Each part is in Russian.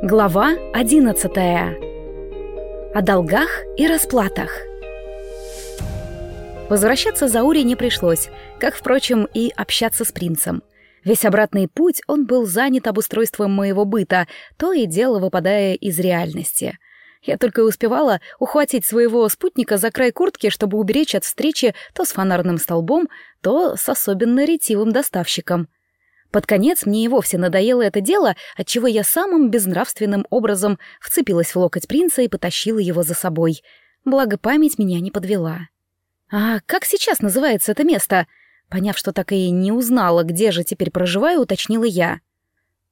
Глава 11. О долгах и расплатах. Возвращаться за Ури не пришлось, как, впрочем, и общаться с принцем. Весь обратный путь он был занят обустройством моего быта, то и дело выпадая из реальности. Я только успевала ухватить своего спутника за край куртки, чтобы уберечь от встречи то с фонарным столбом, то с особенно ретивым доставщиком — под конец мне и вовсе надоело это дело, отчего я самым безнравственным образом вцепилась в локоть принца и потащила его за собой. Благо память меня не подвела. «А как сейчас называется это место?» Поняв, что так и не узнала, где же теперь проживаю, уточнила я.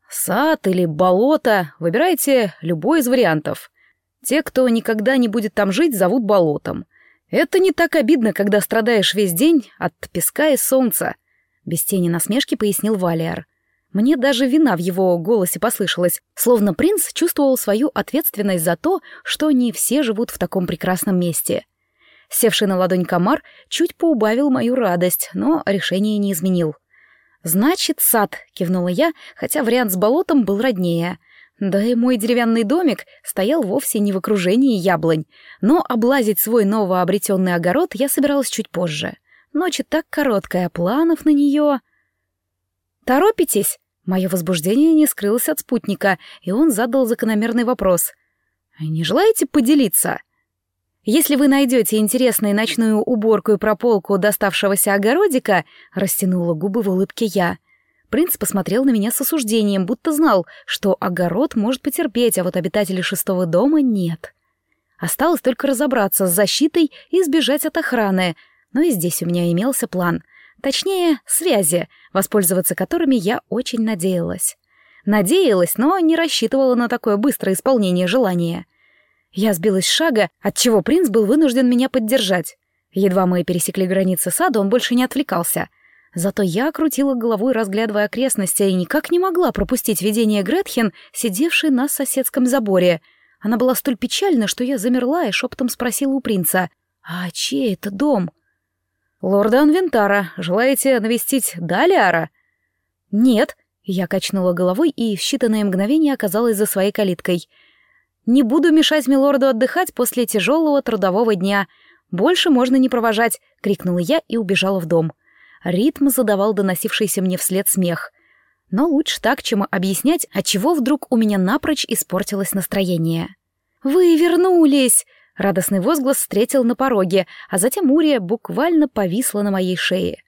«Сад или болото, выбирайте любой из вариантов. Те, кто никогда не будет там жить, зовут болотом. Это не так обидно, когда страдаешь весь день от песка и солнца», без тени насмешки пояснил Валиар. Мне даже вина в его голосе послышалась, словно принц чувствовал свою ответственность за то, что не все живут в таком прекрасном месте. Севший на ладонь комар чуть поубавил мою радость, но решение не изменил. «Значит, сад», — кивнула я, хотя вариант с болотом был роднее. Да и мой деревянный домик стоял вовсе не в окружении яблонь, но облазить свой новообретенный огород я собиралась чуть позже. Ночь так короткая, планов на нее... «Торопитесь?» Мое возбуждение не скрылось от спутника, и он задал закономерный вопрос. «Не желаете поделиться?» «Если вы найдете интересную ночную уборку и прополку доставшегося огородика», растянула губы в улыбке я. Принц посмотрел на меня с осуждением, будто знал, что огород может потерпеть, а вот обитатели шестого дома нет. Осталось только разобраться с защитой и сбежать от охраны — но и здесь у меня имелся план. Точнее, связи, воспользоваться которыми я очень надеялась. Надеялась, но не рассчитывала на такое быстрое исполнение желания. Я сбилась с шага, отчего принц был вынужден меня поддержать. Едва мы пересекли границы сада, он больше не отвлекался. Зато я крутила головой, разглядывая окрестности, и никак не могла пропустить видение Гретхен, сидевшей на соседском заборе. Она была столь печальна, что я замерла и шепотом спросила у принца, «А чей это дом?» «Лорда Анвентара, желаете навестить Далиара?» «Нет», — я качнула головой и в считанные мгновения оказалась за своей калиткой. «Не буду мешать милорду отдыхать после тяжелого трудового дня. Больше можно не провожать», — крикнула я и убежала в дом. Ритм задавал доносившийся мне вслед смех. Но лучше так, чем объяснять, отчего вдруг у меня напрочь испортилось настроение. «Вы вернулись!» Радостный возглас встретил на пороге, а затем Урия буквально повисла на моей шее.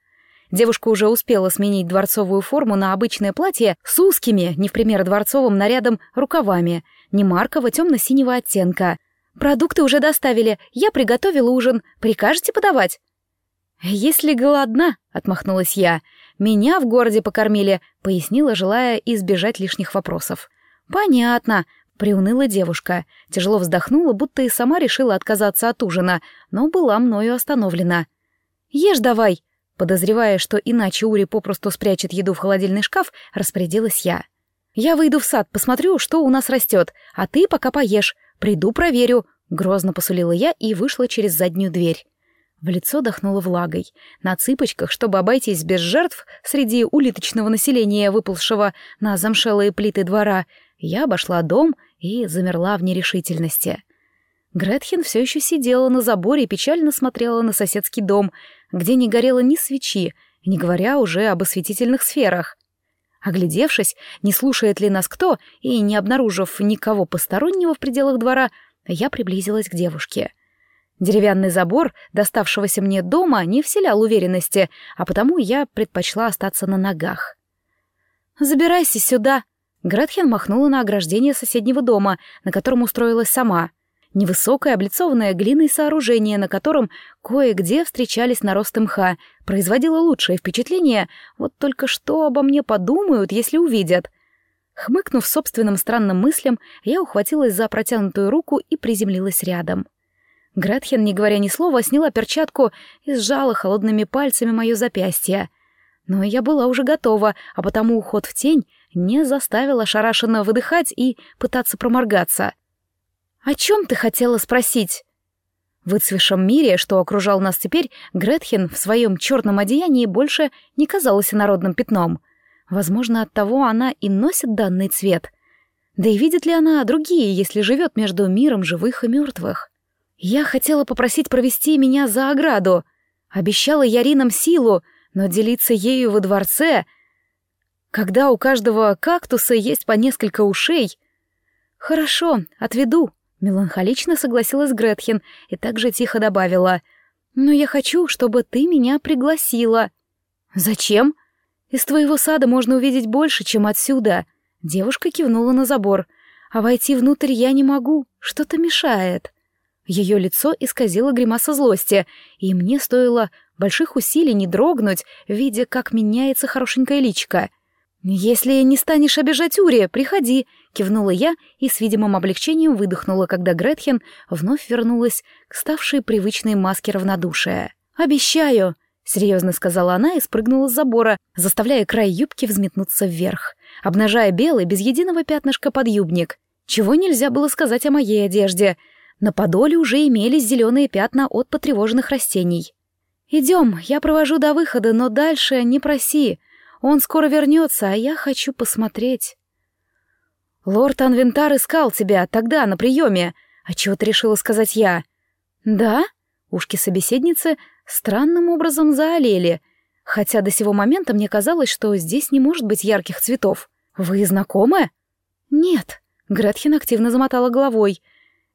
Девушка уже успела сменить дворцовую форму на обычное платье с узкими, не в пример дворцовым нарядом, рукавами, не маркого темно-синего оттенка. «Продукты уже доставили, я приготовила ужин, прикажете подавать?» «Если голодна», — отмахнулась я, — «меня в городе покормили», — пояснила, желая избежать лишних вопросов. «Понятно», Приуныла девушка, тяжело вздохнула, будто и сама решила отказаться от ужина, но была мною остановлена. «Ешь давай!» Подозревая, что иначе Ури попросту спрячет еду в холодильный шкаф, распорядилась я. «Я выйду в сад, посмотрю, что у нас растет, а ты пока поешь. Приду, проверю», — грозно посулила я и вышла через заднюю дверь. В лицо дохнуло влагой. На цыпочках, чтобы обойтись без жертв среди улиточного населения, выползшего на замшелые плиты двора, я обошла дом и замерла в нерешительности. Гретхен все еще сидела на заборе и печально смотрела на соседский дом, где не горело ни свечи, не говоря уже об осветительных сферах. Оглядевшись, не слушает ли нас кто, и не обнаружив никого постороннего в пределах двора, я приблизилась к девушке. Деревянный забор, доставшегося мне дома, не вселял уверенности, а потому я предпочла остаться на ногах. «Забирайся сюда», Гретхен махнула на ограждение соседнего дома, на котором устроилась сама. Невысокое, облицованное глиной сооружение, на котором кое-где встречались наросты мха, производило лучшее впечатление, вот только что обо мне подумают, если увидят. Хмыкнув собственным странным мыслям, я ухватилась за протянутую руку и приземлилась рядом. Гретхен, не говоря ни слова, сняла перчатку и сжала холодными пальцами мое запястье. Но я была уже готова, а потому уход в тень не заставил ошарашенно выдыхать и пытаться проморгаться. «О чем ты хотела спросить?» В выцвешем мире, что окружал нас теперь, Гретхен в своем черном одеянии больше не казалась народным пятном. Возможно, оттого она и носит данный цвет. Да и видит ли она другие, если живет между миром живых и мертвых? Я хотела попросить провести меня за ограду. Обещала Яринам силу, но делиться ею во дворце, когда у каждого кактуса есть по несколько ушей... Хорошо, отведу, Меланхолично согласилась Гретхен и также тихо добавила. «Но я хочу, чтобы ты меня пригласила». «Зачем?» «Из твоего сада можно увидеть больше, чем отсюда». Девушка кивнула на забор. «А войти внутрь я не могу, что-то мешает». Ее лицо исказило гримаса злости, и мне стоило больших усилий не дрогнуть, видя, как меняется хорошенькая личка. «Если не станешь обижать Ури, приходи», — кивнула я и с видимым облегчением выдохнула, когда Гретхен вновь вернулась к ставшей привычной маске равнодушия. «Обещаю», — серьезно сказала она и спрыгнула с забора, заставляя край юбки взметнуться вверх, обнажая белый, без единого пятнышка подъюбник. Чего нельзя было сказать о моей одежде. На подоле уже имелись зеленые пятна от потревоженных растений. «Идем, я провожу до выхода, но дальше не проси», он скоро вернется, а я хочу посмотреть. Лорд Анвентар искал тебя тогда на приеме. А чего ты решила сказать я? Да? Ушки собеседницы странным образом заолели, хотя до сего момента мне казалось, что здесь не может быть ярких цветов. Вы знакомы? Нет. Гретхен активно замотала головой.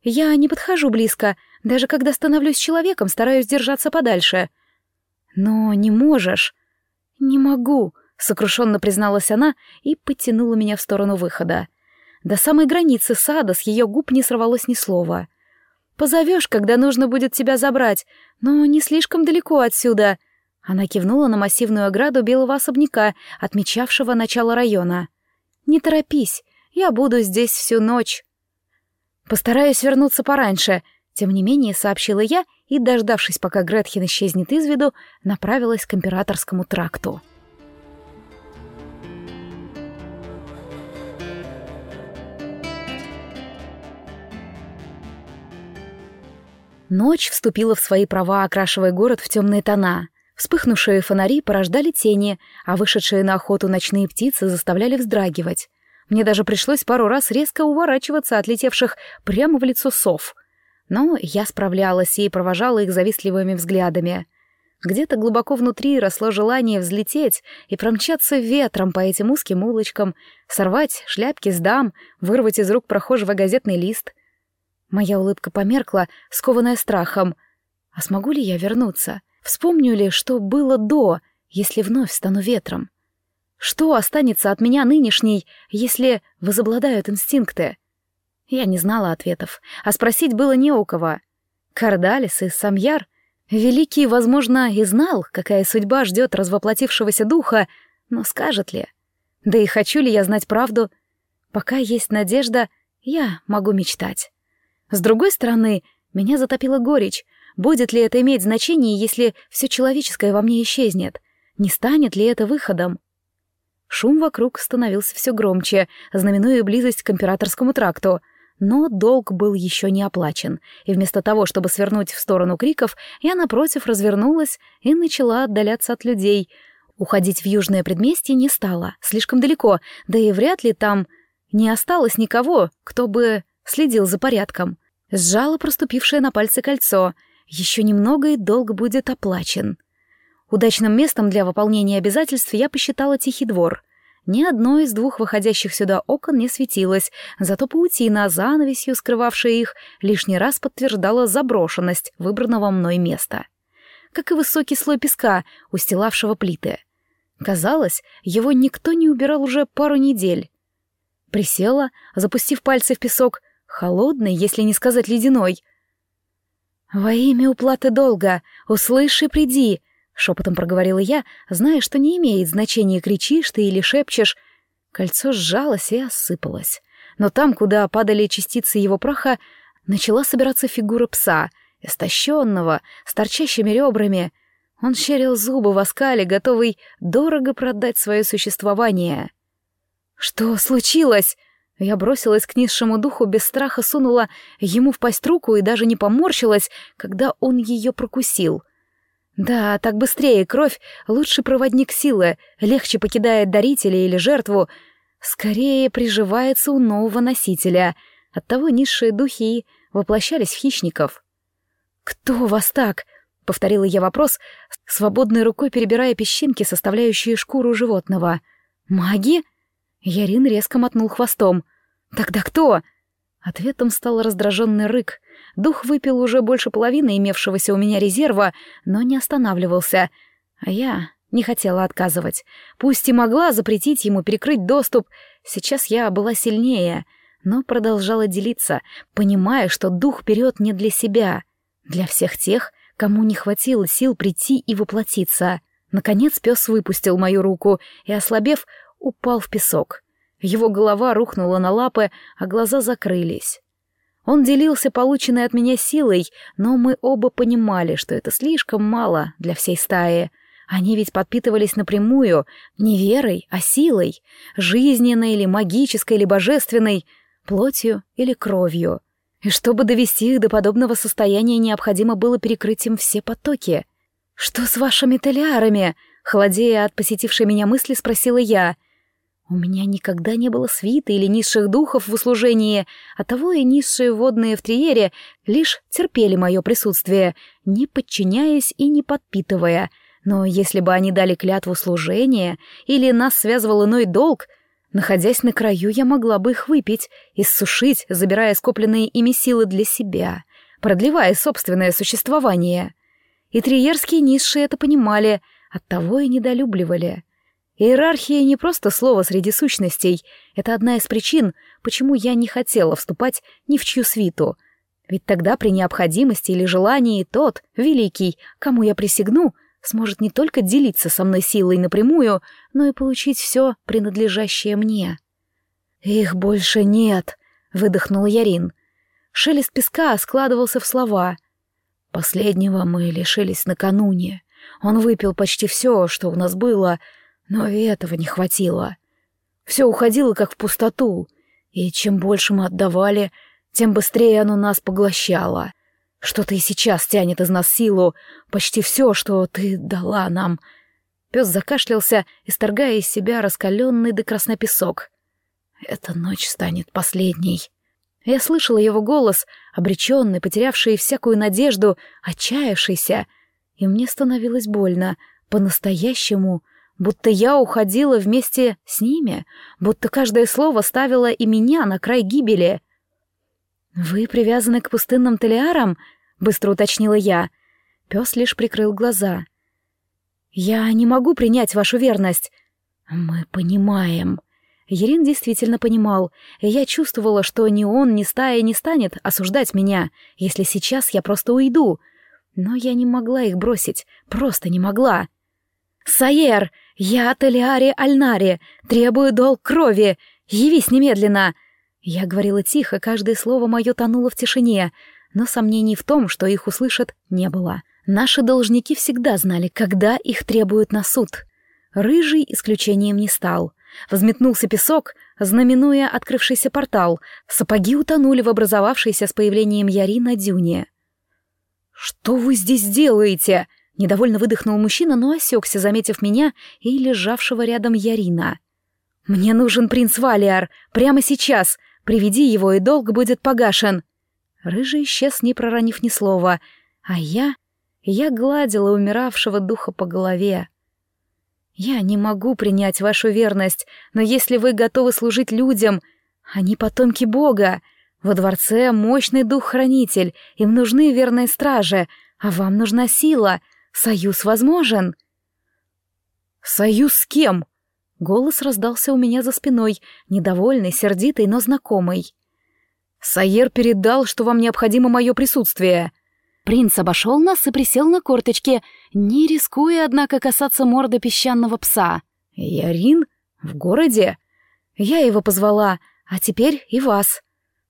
Я не подхожу близко, даже когда становлюсь человеком, стараюсь держаться подальше. Но не можешь. Не могу сокрушенно призналась она и потянула меня в сторону выхода. До самой границы сада с ее губ не сорвалось ни слова. «Позовешь, когда нужно будет тебя забрать, но не слишком далеко отсюда». Она кивнула на массивную ограду белого особняка, отмечавшего начало района. «Не торопись, я буду здесь всю ночь». «Постараюсь вернуться пораньше», — тем не менее сообщила я и, дождавшись, пока Гретхен исчезнет из виду, направилась к императорскому тракту. Ночь вступила в свои права, окрашивая город в темные тона. Вспыхнувшие фонари порождали тени, а вышедшие на охоту ночные птицы заставляли вздрагивать. Мне даже пришлось пару раз резко уворачиваться от летевших прямо в лицо сов. Но я справлялась и провожала их завистливыми взглядами. Где-то глубоко внутри росло желание взлететь и промчаться ветром по этим узким улочкам, сорвать шляпки с дам, вырвать из рук прохожего газетный лист — Моя улыбка померкла, скованная страхом. А смогу ли я вернуться? Вспомню ли, что было до, если вновь стану ветром? Что останется от меня нынешней, если возобладают инстинкты? Я не знала ответов, а спросить было не у кого. Кардалис и Самьяр, великий, возможно, и знал, какая судьба ждет развоплотившегося духа, но скажет ли? Да и хочу ли я знать правду? Пока есть надежда, я могу мечтать. С другой стороны, меня затопила горечь. Будет ли это иметь значение, если все человеческое во мне исчезнет? Не станет ли это выходом? Шум вокруг становился все громче, знаменуя близость к императорскому тракту. Но долг был еще не оплачен, и вместо того, чтобы свернуть в сторону криков, я, напротив, развернулась и начала отдаляться от людей. Уходить в южное предместье не стало, слишком далеко, да и вряд ли там не осталось никого, кто бы следил за порядком. Сжала проступившее на пальце кольцо. Еще немного и долг будет оплачен. Удачным местом для выполнения обязательств я посчитала тихий двор. Ни одно из двух выходящих сюда окон не светилось, зато паутина, занавесью скрывавшая их, лишний раз подтверждала заброшенность выбранного мной места. Как и высокий слой песка, устилавшего плиты. Казалось, его никто не убирал уже пару недель. Присела, запустив пальцы в песок, холодный, если не сказать ледяной. «Во имя уплаты долга, услышь и приди», — шепотом проговорила я, зная, что не имеет значения, кричишь ты или шепчешь. Кольцо сжалось и осыпалось. Но там, куда падали частицы его праха, начала собираться фигура пса, истощенного, с торчащими ребрами. Он щерил зубы в оскале, готовый дорого продать свое существование. «Что случилось?» Я бросилась к низшему духу, без страха сунула ему в пасть руку и даже не поморщилась, когда он ее прокусил. Да, так быстрее, кровь — лучший проводник силы, легче покидает дарителя или жертву, скорее приживается у нового носителя. Оттого низшие духи воплощались в хищников. «Кто вас так?» — повторила я вопрос, свободной рукой перебирая песчинки, составляющие шкуру животного. «Маги?» Ярин резко мотнул хвостом. «Тогда кто?» Ответом стал раздраженный рык. Дух выпил уже больше половины имевшегося у меня резерва, но не останавливался. А я не хотела отказывать. Пусть и могла запретить ему перекрыть доступ, сейчас я была сильнее, но продолжала делиться, понимая, что дух вперед не для себя, для всех тех, кому не хватило сил прийти и воплотиться. Наконец пес выпустил мою руку и, ослабев, упал в песок. Его голова рухнула на лапы, а глаза закрылись. Он делился полученной от меня силой, но мы оба понимали, что это слишком мало для всей стаи. Они ведь подпитывались напрямую, не верой, а силой, жизненной или магической или божественной, плотью или кровью. И чтобы довести их до подобного состояния, необходимо было перекрыть им все потоки. «Что с вашими телярами?» — холодея от посетившей меня мысли, спросила я — у меня никогда не было свиты или низших духов в услужении, а того и низшие водные в триере лишь терпели мое присутствие, не подчиняясь и не подпитывая. Но если бы они дали клятву служения или нас связывал иной долг, находясь на краю, я могла бы их выпить, иссушить, забирая скопленные ими силы для себя, продлевая собственное существование. И триерские низшие это понимали, оттого и недолюбливали. Иерархия не просто слово среди сущностей, это одна из причин, почему я не хотела вступать ни в чью свиту. Ведь тогда при необходимости или желании тот, великий, кому я присягну, сможет не только делиться со мной силой напрямую, но и получить все, принадлежащее мне. «Их больше нет», — выдохнул Ярин. Шелест песка складывался в слова. «Последнего мы лишились накануне. Он выпил почти все, что у нас было, — но и этого не хватило. Все уходило как в пустоту, и чем больше мы отдавали, тем быстрее оно нас поглощало. Что-то и сейчас тянет из нас силу, почти все, что ты дала нам. Пес закашлялся, исторгая из себя раскаленный до красна песок. Эта ночь станет последней. Я слышала его голос, обреченный, потерявший всякую надежду, отчаявшийся, и мне становилось больно, по-настоящему — будто я уходила вместе с ними, будто каждое слово ставило и меня на край гибели. «Вы привязаны к пустынным телеарам?» — быстро уточнила я. Пес лишь прикрыл глаза. «Я не могу принять вашу верность». «Мы понимаем». Ерин действительно понимал, и я чувствовала, что ни он, ни стая не станет осуждать меня, если сейчас я просто уйду. Но я не могла их бросить, просто не могла. «Саер, я от Элиари Альнари, требую долг крови, явись немедленно!» Я говорила тихо, каждое слово мое тонуло в тишине, но сомнений в том, что их услышат, не было. Наши должники всегда знали, когда их требуют на суд. Рыжий исключением не стал. Взметнулся песок, знаменуя открывшийся портал. Сапоги утонули в образовавшейся с появлением Яри на дюне. «Что вы здесь делаете?» Недовольно выдохнул мужчина, но осекся, заметив меня и лежавшего рядом Ярина. «Мне нужен принц Валиар, прямо сейчас. Приведи его, и долг будет погашен». Рыжий исчез, не проронив ни слова, а я... Я гладила умиравшего духа по голове. «Я не могу принять вашу верность, но если вы готовы служить людям, они потомки Бога. Во дворце мощный дух-хранитель, им нужны верные стражи, а вам нужна сила. Союз возможен. Союз с кем? Голос раздался у меня за спиной, недовольный, сердитый, но знакомый. Саер передал, что вам необходимо мое присутствие. Принц обошел нас и присел на корточки, не рискуя, однако, касаться морды песчаного пса. Ярин? В городе? Я его позвала, а теперь и вас.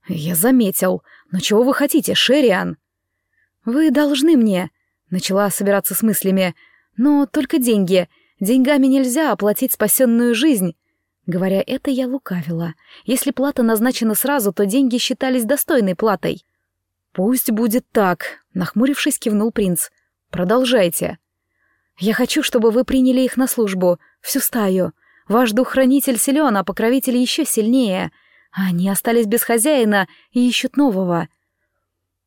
Я заметил. Но чего вы хотите, Шериан? Вы должны мне. Начала собираться с мыслями. Но только деньги. Деньгами нельзя оплатить спасенную жизнь. Говоря это, я лукавила. Если плата назначена сразу, то деньги считались достойной платой. «Пусть будет так», — нахмурившись, кивнул принц. «Продолжайте». «Я хочу, чтобы вы приняли их на службу, всю стаю. Ваш дух-хранитель силен, а покровитель еще сильнее. Они остались без хозяина и ищут нового».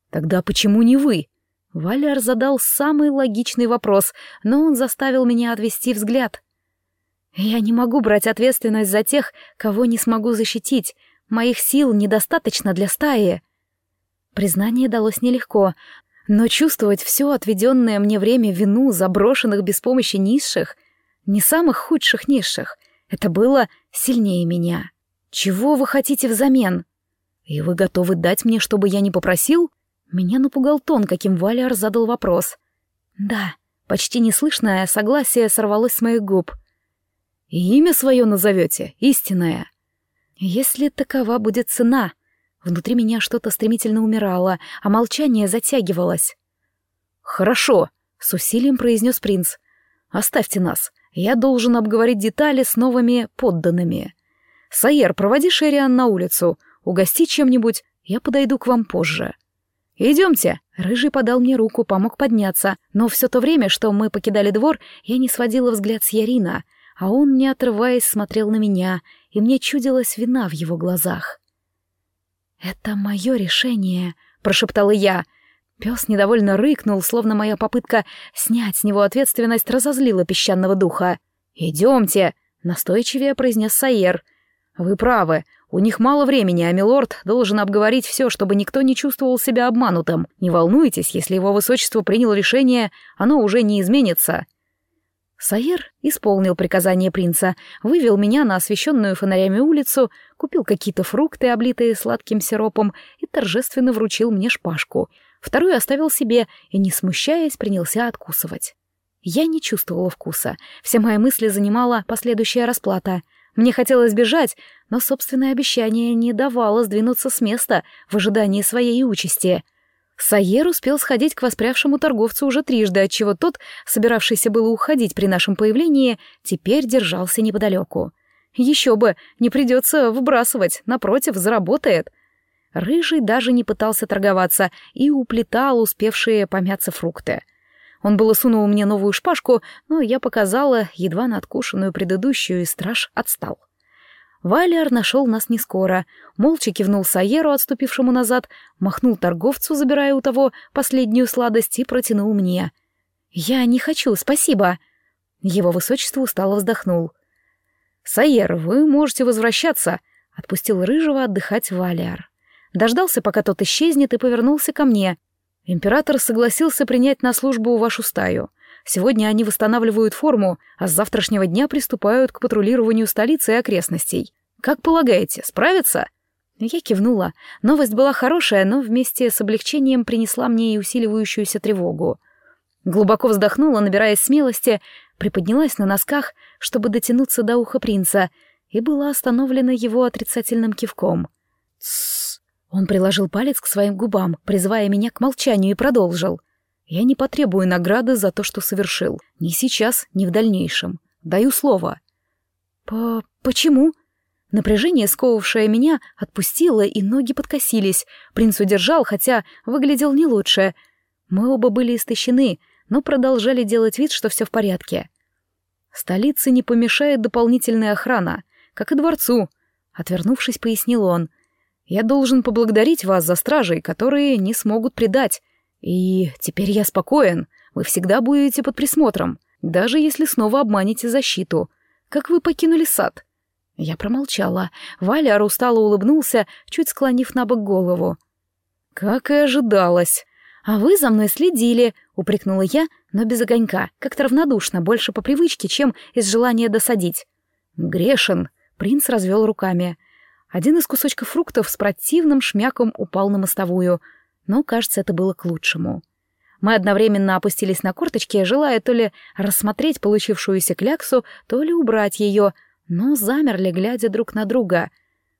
«Тогда почему не вы?» Валер задал самый логичный вопрос, но он заставил меня отвести взгляд. «Я не могу брать ответственность за тех, кого не смогу защитить. Моих сил недостаточно для стаи». Признание далось нелегко, но чувствовать все отведенное мне время вину заброшенных без помощи низших, не самых худших низших, это было сильнее меня. Чего вы хотите взамен? И вы готовы дать мне, чтобы я не попросил? Меня напугал тон, каким Валиар задал вопрос. Да, почти неслышное согласие сорвалось с моих губ. Имя свое назовете, истинное. Если такова будет цена. Внутри меня что-то стремительно умирало, а молчание затягивалось. «Хорошо», — с усилием произнес принц. «Оставьте нас. Я должен обговорить детали с новыми подданными. Саер, проводи Шериан на улицу. Угости чем-нибудь, я подойду к вам позже». «Идемте!» Рыжий подал мне руку, помог подняться, но все то время, что мы покидали двор, я не сводила взгляд с Ярина, а он, не отрываясь, смотрел на меня, и мне чудилась вина в его глазах. «Это мое решение», — прошептала я. Пес недовольно рыкнул, словно моя попытка снять с него ответственность разозлила песчаного духа. «Идемте», — настойчивее произнес Сайер. «Вы правы, у них мало времени, а милорд должен обговорить все, чтобы никто не чувствовал себя обманутым. Не волнуйтесь, если его высочество принял решение, оно уже не изменится». Саер исполнил приказание принца, вывел меня на освещенную фонарями улицу, купил какие-то фрукты, облитые сладким сиропом, и торжественно вручил мне шпажку. Вторую оставил себе и, не смущаясь, принялся откусывать. Я не чувствовала вкуса. Все мои мысли занимала последующая расплата — мне хотелось бежать, но собственное обещание не давало сдвинуться с места в ожидании своей участи. Сайер успел сходить к воспрявшему торговцу уже трижды, отчего тот, собиравшийся было уходить при нашем появлении, теперь держался неподалеку. Еще бы, не придется выбрасывать, напротив, заработает. Рыжий даже не пытался торговаться и уплетал успевшие помяться фрукты — он было сунул мне новую шпажку, но я показала едва надкушенную предыдущую, и страж отстал. Валиар нашел нас не скоро, молча кивнул Саеру, отступившему назад, махнул торговцу, забирая у того последнюю сладость, и протянул мне. «Я не хочу, спасибо!» Его высочество устало вздохнул. «Саер, вы можете возвращаться», — отпустил Рыжего отдыхать Валиар. Дождался, пока тот исчезнет, и повернулся ко мне. Император согласился принять на службу вашу стаю. Сегодня они восстанавливают форму, а с завтрашнего дня приступают к патрулированию столицы и окрестностей. Как полагаете, справятся?» Я кивнула. Новость была хорошая, но вместе с облегчением принесла мне и усиливающуюся тревогу. Глубоко вздохнула, набираясь смелости, приподнялась на носках, чтобы дотянуться до уха принца, и была остановлена его отрицательным кивком. «Тссс!» Он приложил палец к своим губам, призывая меня к молчанию, и продолжил. «Я не потребую награды за то, что совершил. Ни сейчас, ни в дальнейшем. Даю слово». «По... почему?» Напряжение, сковывавшее меня, отпустило, и ноги подкосились. Принц удержал, хотя выглядел не лучше. Мы оба были истощены, но продолжали делать вид, что все в порядке. Столице не помешает дополнительная охрана, как и дворцу. Отвернувшись, пояснил он. Я должен поблагодарить вас за стражей, которые не смогут предать. И теперь я спокоен. Вы всегда будете под присмотром, даже если снова обманете защиту. Как вы покинули сад?» Я промолчала. Валяр устало улыбнулся, чуть склонив на бок голову. «Как и ожидалось. А вы за мной следили», — упрекнула я, но без огонька, как-то равнодушно, больше по привычке, чем из желания досадить. «Грешен», — принц развел руками. Один из кусочков фруктов с противным шмяком упал на мостовую, но, кажется, это было к лучшему. Мы одновременно опустились на корточки, желая то ли рассмотреть получившуюся кляксу, то ли убрать ее, но замерли, глядя друг на друга.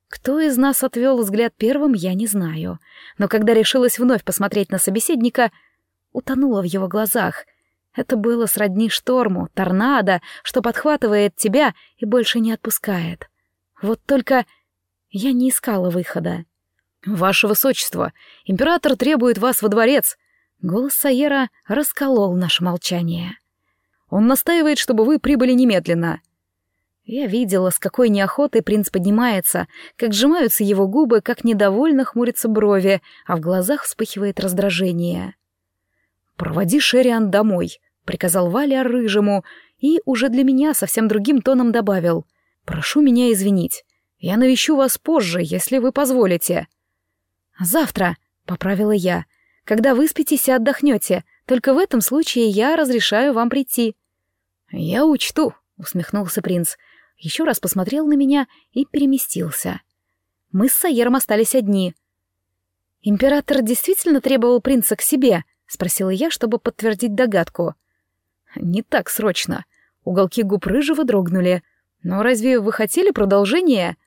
Кто из нас отвел взгляд первым, я не знаю. Но когда решилась вновь посмотреть на собеседника, утонула в его глазах. Это было сродни шторму, торнадо, что подхватывает тебя и больше не отпускает. Вот только я не искала выхода. «Ваше высочество, император требует вас во дворец!» Голос Саера расколол наше молчание. «Он настаивает, чтобы вы прибыли немедленно!» Я видела, с какой неохотой принц поднимается, как сжимаются его губы, как недовольно хмурятся брови, а в глазах вспыхивает раздражение. «Проводи Шериан домой», — приказал Валя рыжему, и уже для меня совсем другим тоном добавил. «Прошу меня извинить. Я навещу вас позже, если вы позволите». «Завтра», — поправила я, — «когда выспитесь и отдохнете. Только в этом случае я разрешаю вам прийти». «Я учту», — усмехнулся принц еще раз посмотрел на меня и переместился. Мы с Сайером остались одни. «Император действительно требовал принца к себе?» — спросила я, чтобы подтвердить догадку. «Не так срочно». Уголки губ рыжего дрогнули. «Но разве вы хотели продолжения?»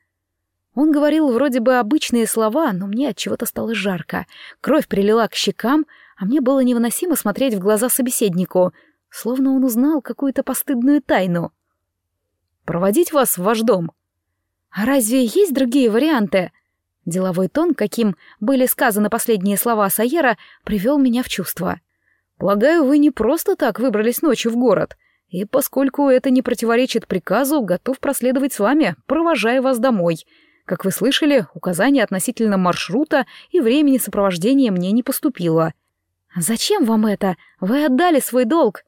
Он говорил вроде бы обычные слова, но мне от чего-то стало жарко. Кровь прилила к щекам, а мне было невыносимо смотреть в глаза собеседнику, словно он узнал какую-то постыдную тайну. Проводить вас в ваш дом?» «А разве есть другие варианты?» Деловой тон, каким были сказаны последние слова Сайера, привел меня в чувство. «Полагаю, вы не просто так выбрались ночью в город, и поскольку это не противоречит приказу, готов проследовать с вами, провожая вас домой. Как вы слышали, указание относительно маршрута и времени сопровождения мне не поступило». «Зачем вам это? Вы отдали свой долг».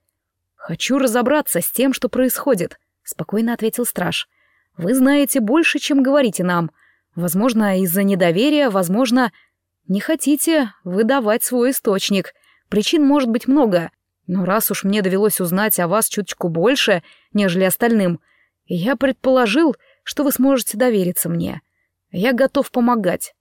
«Хочу разобраться с тем, что происходит. — спокойно ответил страж. «Вы знаете больше, чем говорите нам. Возможно, из-за недоверия, возможно, не хотите выдавать свой источник. Причин может быть много. Но раз уж мне довелось узнать о вас чуточку больше, нежели остальным, я предположил, что вы сможете довериться мне. Я готов помогать.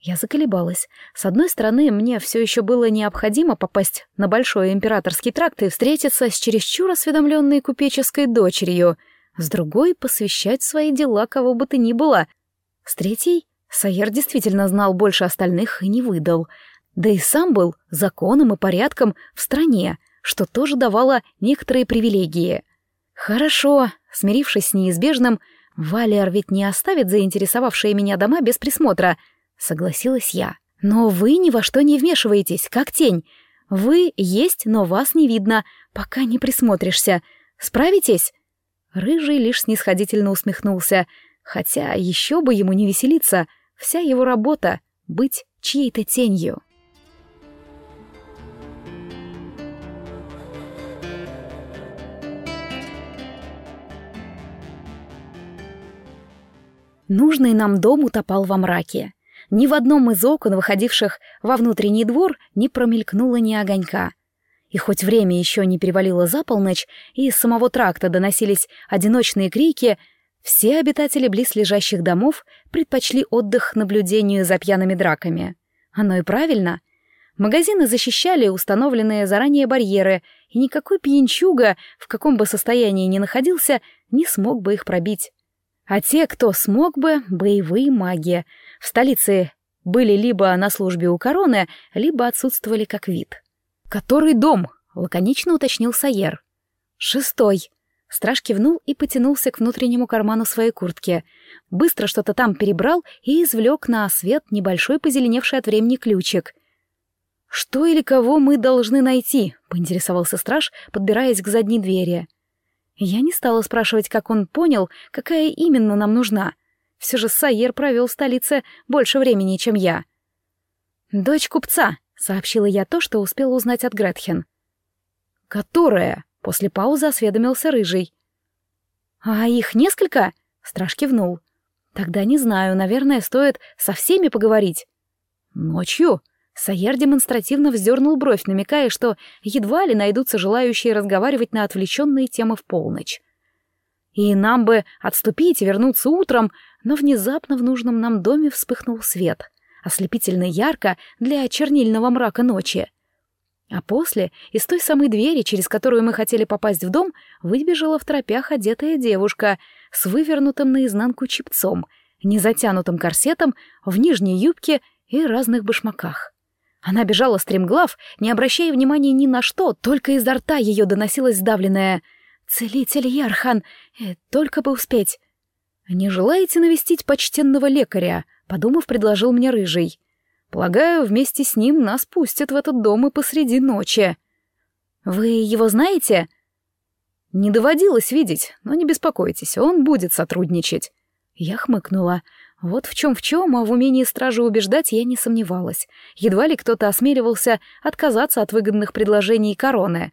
Я заколебалась. С одной стороны, мне все еще было необходимо попасть на Большой Императорский тракт и встретиться с чересчур осведомленной купеческой дочерью, с другой — посвящать свои дела кого бы то ни было. С третьей — Сайер действительно знал больше остальных и не выдал. Да и сам был законом и порядком в стране, что тоже давало некоторые привилегии. Хорошо, смирившись с неизбежным, Валер ведь не оставит заинтересовавшие меня дома без присмотра —— согласилась я. «Но вы ни во что не вмешиваетесь, как тень. Вы есть, но вас не видно, пока не присмотришься. Справитесь?» Рыжий лишь снисходительно усмехнулся, хотя еще бы ему не веселиться, вся его работа — быть чьей-то тенью. Нужный нам дом утопал во мраке. Ни в одном из окон, выходивших во внутренний двор, не промелькнуло ни огонька. И хоть время еще не перевалило за полночь, и из самого тракта доносились одиночные крики, все обитатели близлежащих домов предпочли отдых наблюдению за пьяными драками. Оно и правильно. Магазины защищали установленные заранее барьеры, и никакой пьянчуга, в каком бы состоянии ни находился, не смог бы их пробить. А те, кто смог бы, боевые маги. В столице были либо на службе у короны, либо отсутствовали как вид. «Который дом?» — лаконично уточнил Сайер. «Шестой». Страж кивнул и потянулся к внутреннему карману своей куртки. Быстро что-то там перебрал и извлек на свет небольшой позеленевший от времени ключик. «Что или кого мы должны найти?» — поинтересовался страж, подбираясь к задней двери. Я не стала спрашивать, как он понял, какая именно нам нужна. Все же Сайер провел в столице больше времени, чем я. «Дочь купца», — сообщила я то, что успела узнать от Гретхен. «Которая?» — после паузы осведомился Рыжий. «А их несколько?» — Страж кивнул. «Тогда не знаю, наверное, стоит со всеми поговорить». «Ночью?» Сайер демонстративно вздернул бровь, намекая, что едва ли найдутся желающие разговаривать на отвлеченные темы в полночь. И нам бы отступить и вернуться утром, но внезапно в нужном нам доме вспыхнул свет, ослепительно ярко для чернильного мрака ночи. А после из той самой двери, через которую мы хотели попасть в дом, выбежала в тропях одетая девушка с вывернутым наизнанку чипцом, незатянутым корсетом, в нижней юбке и разных башмаках. Она бежала стремглав, не обращая внимания ни на что, только изо рта ее доносилось сдавленное «Целитель Ярхан! Э, только бы успеть!» «Не желаете навестить почтенного лекаря?» — подумав, предложил мне рыжий. «Полагаю, вместе с ним нас пустят в этот дом и посреди ночи». «Вы его знаете?» «Не доводилось видеть, но не беспокойтесь, он будет сотрудничать». Я хмыкнула. Вот в чем в чем, а в умении стражи убеждать я не сомневалась. Едва ли кто-то осмеливался отказаться от выгодных предложений короны.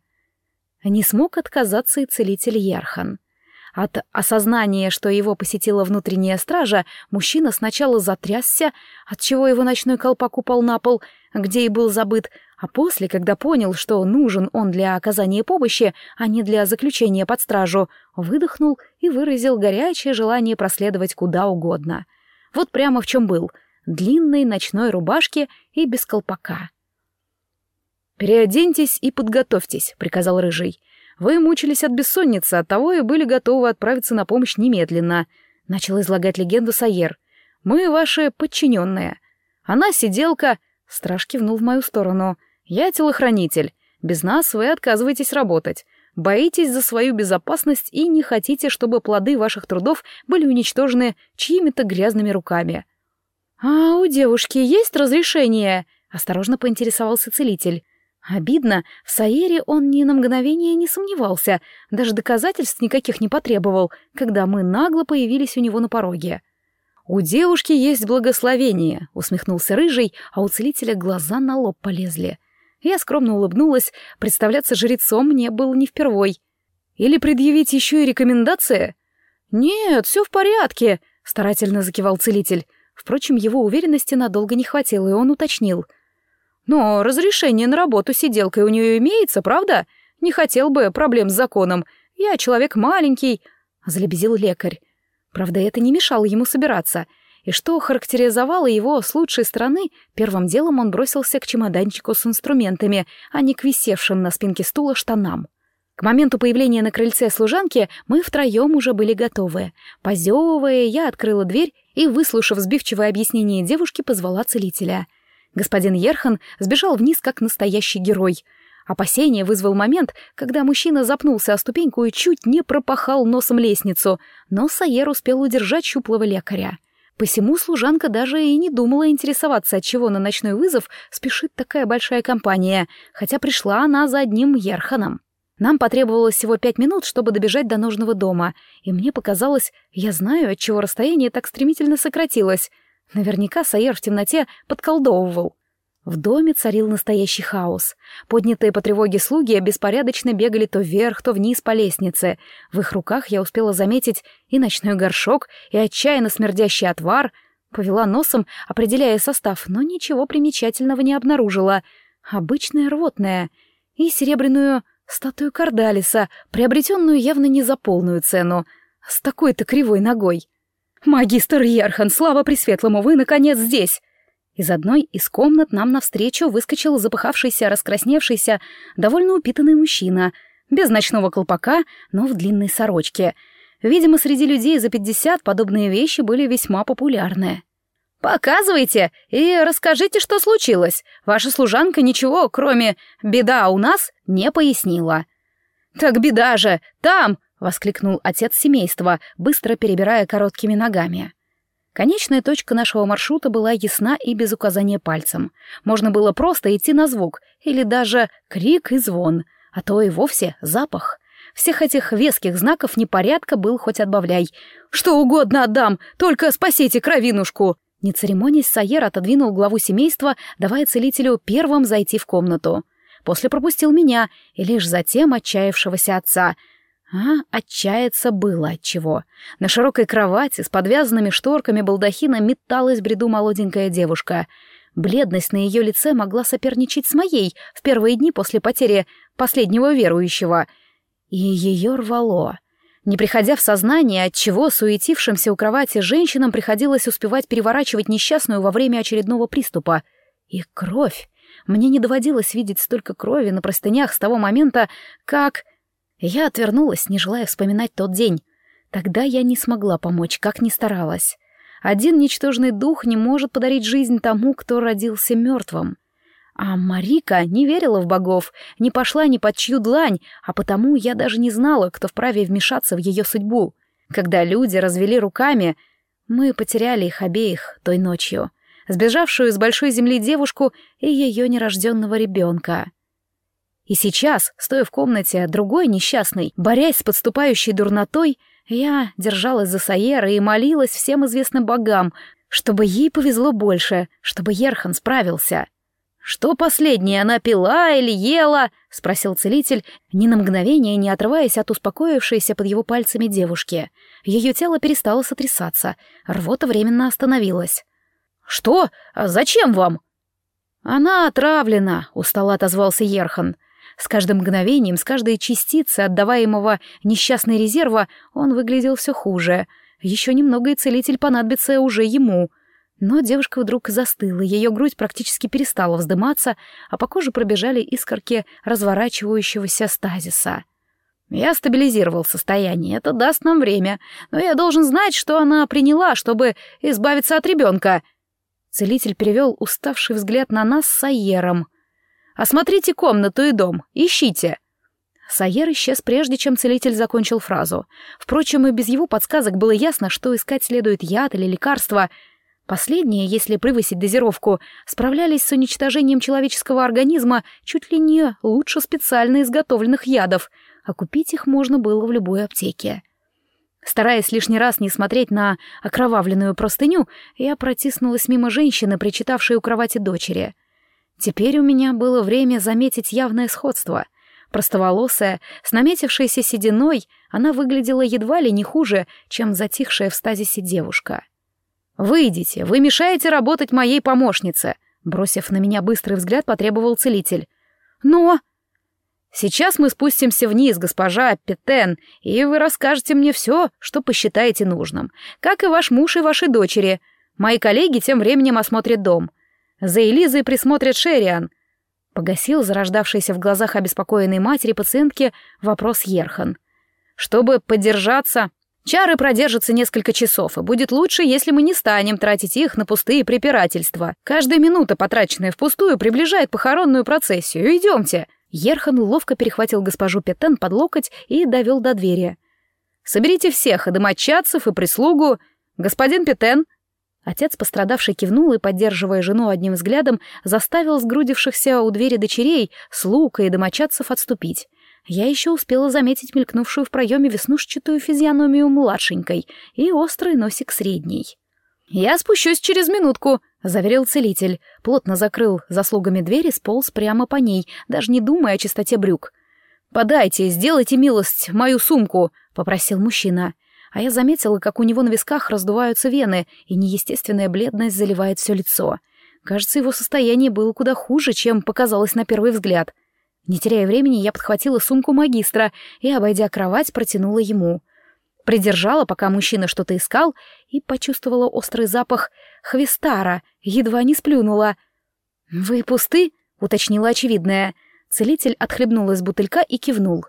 Не смог отказаться и целитель Ярхан. От осознания, что его посетила внутренняя стража, мужчина сначала затрясся, отчего его ночной колпак упал на пол, где и был забыт, а после, когда понял, что нужен он для оказания помощи, а не для заключения под стражу, выдохнул и выразил горячее желание проследовать куда угодно. Вот прямо в чем был — длинной ночной рубашке и без колпака. «Переоденьтесь и подготовьтесь», — приказал Рыжий. Вы мучились от бессонницы, оттого и были готовы отправиться на помощь немедленно», — начал излагать легенду Сайер. «Мы ваши подчиненные. Она сиделка...» — страж кивнул в мою сторону. «Я телохранитель. Без нас вы отказываетесь работать. Боитесь за свою безопасность и не хотите, чтобы плоды ваших трудов были уничтожены чьими-то грязными руками». «А у девушки есть разрешение?» — осторожно поинтересовался целитель. Обидно, в Саире он ни на мгновение не сомневался, даже доказательств никаких не потребовал, когда мы нагло появились у него на пороге. «У девушки есть благословение», — усмехнулся Рыжий, а у целителя глаза на лоб полезли. Я скромно улыбнулась, представляться жрецом мне было не впервой. «Или предъявить еще и рекомендации?» «Нет, все в порядке», — старательно закивал целитель. Впрочем, его уверенности надолго не хватило, и он уточнил — но разрешение на работу сиделкой у нее имеется, правда? Не хотел бы проблем с законом. Я человек маленький, — залебезил лекарь. Правда, это не мешало ему собираться. И что характеризовало его с лучшей стороны, первым делом он бросился к чемоданчику с инструментами, а не к висевшим на спинке стула штанам. К моменту появления на крыльце служанки мы втроем уже были готовы. Позевывая, я открыла дверь и, выслушав сбивчивое объяснение девушки, позвала целителя — Господин Ерхан сбежал вниз как настоящий герой. Опасение вызвал момент, когда мужчина запнулся о ступеньку и чуть не пропахал носом лестницу, но Саер успел удержать щуплого лекаря. Посему служанка даже и не думала интересоваться, от чего на ночной вызов спешит такая большая компания, хотя пришла она за одним Ерханом. Нам потребовалось всего пять минут, чтобы добежать до нужного дома, и мне показалось, я знаю, от чего расстояние так стремительно сократилось — Наверняка Саер в темноте подколдовывал. В доме царил настоящий хаос. Поднятые по тревоге слуги беспорядочно бегали то вверх, то вниз по лестнице. В их руках я успела заметить и ночной горшок, и отчаянно смердящий отвар. Повела носом, определяя состав, но ничего примечательного не обнаружила. Обычное рвотное. И серебряную статую Кардалиса, приобретенную явно не за полную цену, с такой-то кривой ногой. «Магистр Ерхан, слава Пресветлому, вы, наконец, здесь!» Из одной из комнат нам навстречу выскочил запыхавшийся, раскрасневшийся, довольно упитанный мужчина, без ночного колпака, но в длинной сорочке. Видимо, среди людей за пятьдесят подобные вещи были весьма популярны. «Показывайте и расскажите, что случилось. Ваша служанка ничего, кроме «беда у нас», не пояснила». «Так беда же! Там! воскликнул отец семейства, быстро перебирая короткими ногами. Конечная точка нашего маршрута была ясна и без указания пальцем. Можно было просто идти на звук, или даже крик и звон, а то и вовсе запах. Всех этих веских знаков непорядка был хоть отбавляй. «Что угодно отдам, только спасите кровинушку!» Не церемонясь, Сайер отодвинул главу семейства, давая целителю первым зайти в комнату. После пропустил меня и лишь затем отчаявшегося отца — а отчаяться было от чего. На широкой кровати с подвязанными шторками балдахина металась бреду молоденькая девушка. Бледность на ее лице могла соперничать с моей в первые дни после потери последнего верующего. И ее рвало. Не приходя в сознание, от чего суетившимся у кровати женщинам приходилось успевать переворачивать несчастную во время очередного приступа. И кровь. Мне не доводилось видеть столько крови на простынях с того момента, как... Я отвернулась, не желая вспоминать тот день. Тогда я не смогла помочь, как ни старалась. Один ничтожный дух не может подарить жизнь тому, кто родился мертвым. А Марика не верила в богов, не пошла ни под чью длань, а потому я даже не знала, кто вправе вмешаться в ее судьбу. Когда люди развели руками, мы потеряли их обеих той ночью, сбежавшую из большой земли девушку и ее нерожденного ребенка. И сейчас, стоя в комнате, другой несчастный, борясь с подступающей дурнотой, я держалась за Саера и молилась всем известным богам, чтобы ей повезло больше, чтобы Ерхан справился. «Что последнее, она пила или ела?» — спросил целитель, ни на мгновение не отрываясь от успокоившейся под его пальцами девушки. Ее тело перестало сотрясаться, рвота временно остановилась. «Что? А зачем вам?» «Она отравлена», — устало отозвался Ерхан. С каждым мгновением, с каждой частицей отдаваемого несчастной резерва он выглядел все хуже. Еще немного и целитель понадобится уже ему. Но девушка вдруг застыла, ее грудь практически перестала вздыматься, а по коже пробежали искорки разворачивающегося стазиса. Я стабилизировал состояние, это даст нам время, но я должен знать, что она приняла, чтобы избавиться от ребенка. Целитель перевел уставший взгляд на нас с Айером. Осмотрите комнату и дом, ищите». Сайер исчез прежде, чем целитель закончил фразу. Впрочем, и без его подсказок было ясно, что искать следует яд или лекарство. Последние, если превысить дозировку, справлялись с уничтожением человеческого организма чуть ли не лучше специально изготовленных ядов, а купить их можно было в любой аптеке. Стараясь лишний раз не смотреть на окровавленную простыню, я протиснулась мимо женщины, причитавшей у кровати дочери — Теперь у меня было время заметить явное сходство. Простоволосая, с наметившейся сединой, она выглядела едва ли не хуже, чем затихшая в стазисе девушка. «Выйдите, вы мешаете работать моей помощнице», бросив на меня быстрый взгляд, потребовал целитель. «Но...» «Сейчас мы спустимся вниз, госпожа Петен, и вы расскажете мне все, что посчитаете нужным, как и ваш муж и ваши дочери. Мои коллеги тем временем осмотрят дом. За Элизой присмотрит Шериан. Погасил зарождавшийся в глазах обеспокоенной матери пациентки вопрос Ерхан. Чтобы поддержаться, чары продержатся несколько часов, и будет лучше, если мы не станем тратить их на пустые препирательства. Каждая минута, потраченная впустую, приближает похоронную процессию. Идемте. Ерхан ловко перехватил госпожу Петен под локоть и довел до двери. «Соберите всех, и домочадцев, и прислугу. Господин Петен, Отец пострадавший кивнул и, поддерживая жену одним взглядом, заставил сгрудившихся у двери дочерей, слуг и домочадцев отступить. Я еще успела заметить мелькнувшую в проеме веснушчатую физиономию младшенькой и острый носик средней. «Я спущусь через минутку», — заверил целитель. Плотно закрыл заслугами двери, сполз прямо по ней, даже не думая о чистоте брюк. «Подайте, сделайте милость, мою сумку», — попросил мужчина а я заметила, как у него на висках раздуваются вены, и неестественная бледность заливает все лицо. Кажется, его состояние было куда хуже, чем показалось на первый взгляд. Не теряя времени, я подхватила сумку магистра и, обойдя кровать, протянула ему. Придержала, пока мужчина что-то искал, и почувствовала острый запах хвистара, едва не сплюнула. «Вы пусты?» — уточнила очевидное. Целитель отхлебнул из бутылька и кивнул.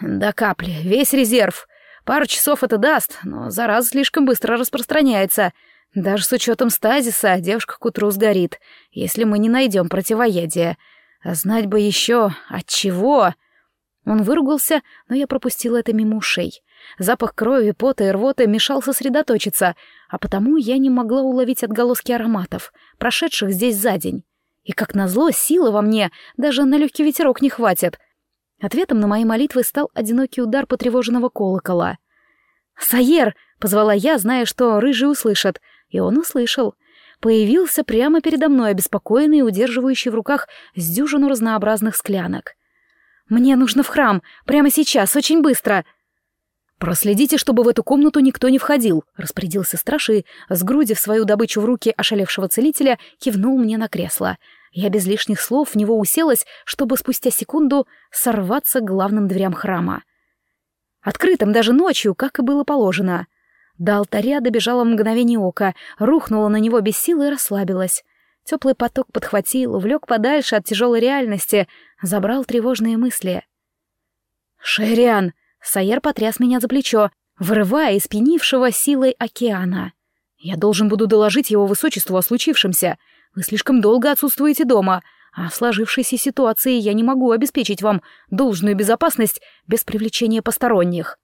«До капли, весь резерв. Пару часов это даст, но зараза слишком быстро распространяется. Даже с учетом стазиса девушка к утру сгорит, если мы не найдем противоядия. А знать бы еще от чего. Он выругался, но я пропустила это мимо ушей. Запах крови, пота и рвоты мешал сосредоточиться, а потому я не могла уловить отголоски ароматов, прошедших здесь за день. И, как назло, силы во мне даже на легкий ветерок не хватит — Ответом на мои молитвы стал одинокий удар потревоженного колокола. «Саер!» — позвала я, зная, что рыжий услышат, И он услышал. Появился прямо передо мной, обеспокоенный и удерживающий в руках с дюжину разнообразных склянок. «Мне нужно в храм! Прямо сейчас, очень быстро!» «Проследите, чтобы в эту комнату никто не входил», — распорядился страж и, сгрудив свою добычу в руки ошалевшего целителя, кивнул мне на кресло — я без лишних слов в него уселась, чтобы спустя секунду сорваться к главным дверям храма. Открытым даже ночью, как и было положено. До алтаря добежала в мгновение ока, рухнула на него без сил и расслабилась. Теплый поток подхватил, увлек подальше от тяжелой реальности, забрал тревожные мысли. «Шериан!» — Сайер потряс меня за плечо, вырывая из пьянившего силой океана. «Я должен буду доложить его высочеству о случившемся. Вы слишком долго отсутствуете дома, а в сложившейся ситуации я не могу обеспечить вам должную безопасность без привлечения посторонних».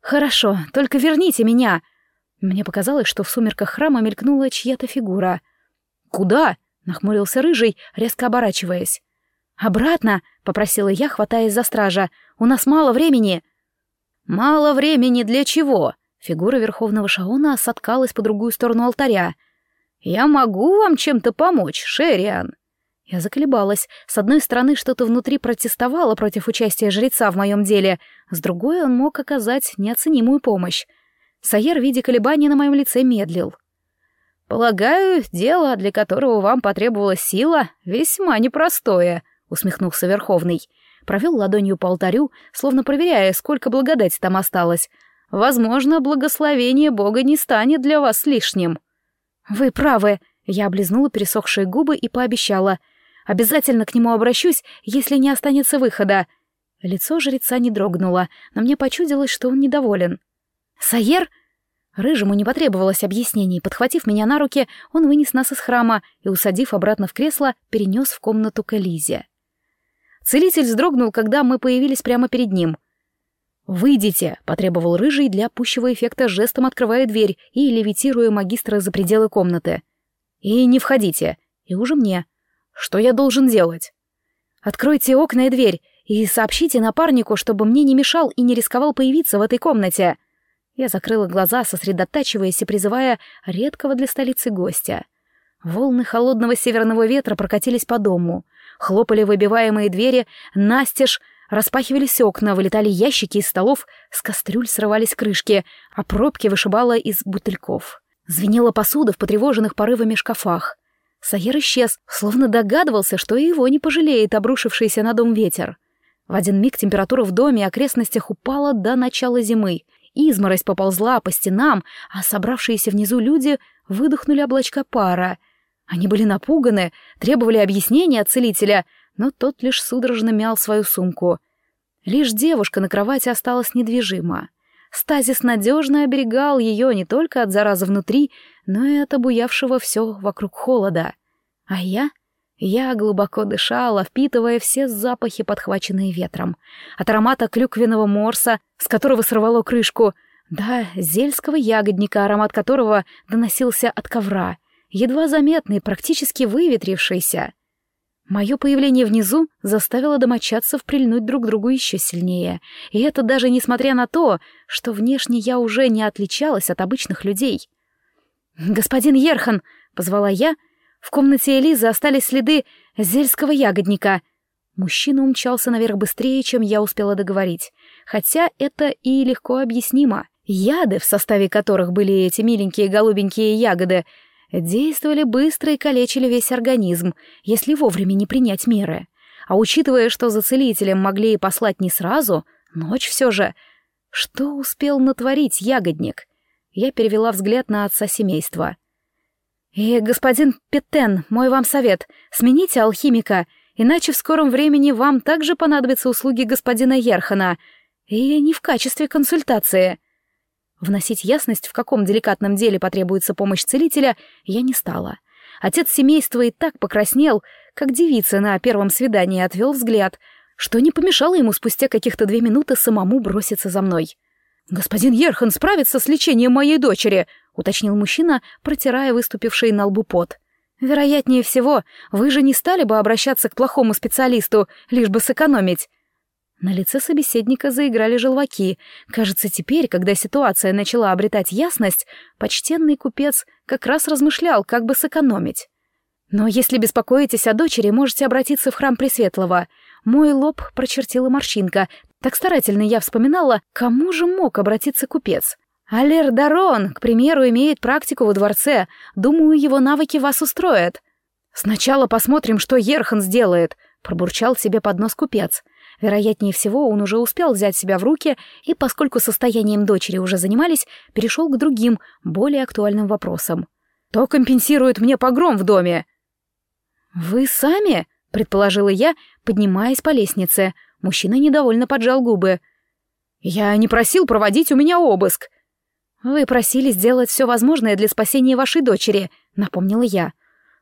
«Хорошо, только верните меня!» Мне показалось, что в сумерках храма мелькнула чья-то фигура. «Куда?» — нахмурился Рыжий, резко оборачиваясь. «Обратно!» — попросила я, хватаясь за стража. «У нас мало времени!» «Мало времени для чего?» Фигура Верховного Шаона соткалась по другую сторону алтаря. «Я могу вам чем-то помочь, Шериан?» Я заколебалась. С одной стороны, что-то внутри протестовало против участия жреца в моем деле, с другой он мог оказать неоценимую помощь. Саер, видя колебания на моем лице, медлил. «Полагаю, дело, для которого вам потребовалась сила, весьма непростое», — усмехнулся Верховный. Провел ладонью по алтарю, словно проверяя, сколько благодати там осталось. «Возможно, благословение Бога не станет для вас лишним». «Вы правы», — я облизнула пересохшие губы и пообещала. «Обязательно к нему обращусь, если не останется выхода». Лицо жреца не дрогнуло, но мне почудилось, что он недоволен. «Саер?» Рыжему не потребовалось объяснений. Подхватив меня на руки, он вынес нас из храма и, усадив обратно в кресло, перенес в комнату к Элизе. Целитель вздрогнул, когда мы появились прямо перед ним. «Выйдите!» — потребовал Рыжий для пущего эффекта, жестом открывая дверь и левитируя магистра за пределы комнаты. «И не входите. И уже мне. Что я должен делать?» «Откройте окна и дверь и сообщите напарнику, чтобы мне не мешал и не рисковал появиться в этой комнате». Я закрыла глаза, сосредотачиваясь и призывая редкого для столицы гостя. Волны холодного северного ветра прокатились по дому, хлопали выбиваемые двери, настежь, распахивались окна, вылетали ящики из столов, с кастрюль срывались крышки, а пробки вышибало из бутыльков. Звенела посуда в потревоженных порывами шкафах. Саер исчез, словно догадывался, что и его не пожалеет обрушившийся на дом ветер. В один миг температура в доме и окрестностях упала до начала зимы, Изморозь поползла по стенам, а собравшиеся внизу люди выдохнули облачка пара. Они были напуганы, требовали объяснения от целителя, но тот лишь судорожно мял свою сумку. Лишь девушка на кровати осталась недвижима. Стазис надежно оберегал ее не только от заразы внутри, но и от обуявшего все вокруг холода. А я я глубоко дышала, впитывая все запахи, подхваченные ветром. От аромата клюквенного морса, с которого сорвало крышку, до зельского ягодника, аромат которого доносился от ковра, едва заметный, практически выветрившийся. Мое появление внизу заставило домочадцев прильнуть друг к другу еще сильнее, и это даже несмотря на то, что внешне я уже не отличалась от обычных людей. «Господин Ерхан!» — позвала я — в комнате Элизы остались следы зельского ягодника. Мужчина умчался наверх быстрее, чем я успела договорить. Хотя это и легко объяснимо. Яды, в составе которых были эти миленькие голубенькие ягоды, действовали быстро и калечили весь организм, если вовремя не принять меры. А учитывая, что за целителем могли и послать не сразу, ночь все же... Что успел натворить ягодник? Я перевела взгляд на отца семейства. «И, господин Петтен, мой вам совет, смените алхимика, иначе в скором времени вам также понадобятся услуги господина Ерхана, и не в качестве консультации». Вносить ясность, в каком деликатном деле потребуется помощь целителя, я не стала. Отец семейства и так покраснел, как девица на первом свидании отвел взгляд, что не помешало ему спустя каких-то две минуты самому броситься за мной. «Господин Ерхан справится с лечением моей дочери», — уточнил мужчина, протирая выступивший на лбу пот. «Вероятнее всего, вы же не стали бы обращаться к плохому специалисту, лишь бы сэкономить». На лице собеседника заиграли желваки. Кажется, теперь, когда ситуация начала обретать ясность, почтенный купец как раз размышлял, как бы сэкономить. «Но если беспокоитесь о дочери, можете обратиться в храм Пресветлого. Мой лоб прочертила морщинка. Так старательно я вспоминала, кому же мог обратиться купец. Алер Дарон, к примеру, имеет практику во дворце. Думаю, его навыки вас устроят. Сначала посмотрим, что Ерхан сделает, пробурчал себе под нос купец. Вероятнее всего, он уже успел взять себя в руки и, поскольку состоянием дочери уже занимались, перешел к другим, более актуальным вопросам. «То компенсирует мне погром в доме?» «Вы сами?» — предположила я, поднимаясь по лестнице. Мужчина недовольно поджал губы. «Я не просил проводить у меня обыск», «Вы просили сделать все возможное для спасения вашей дочери», — напомнила я.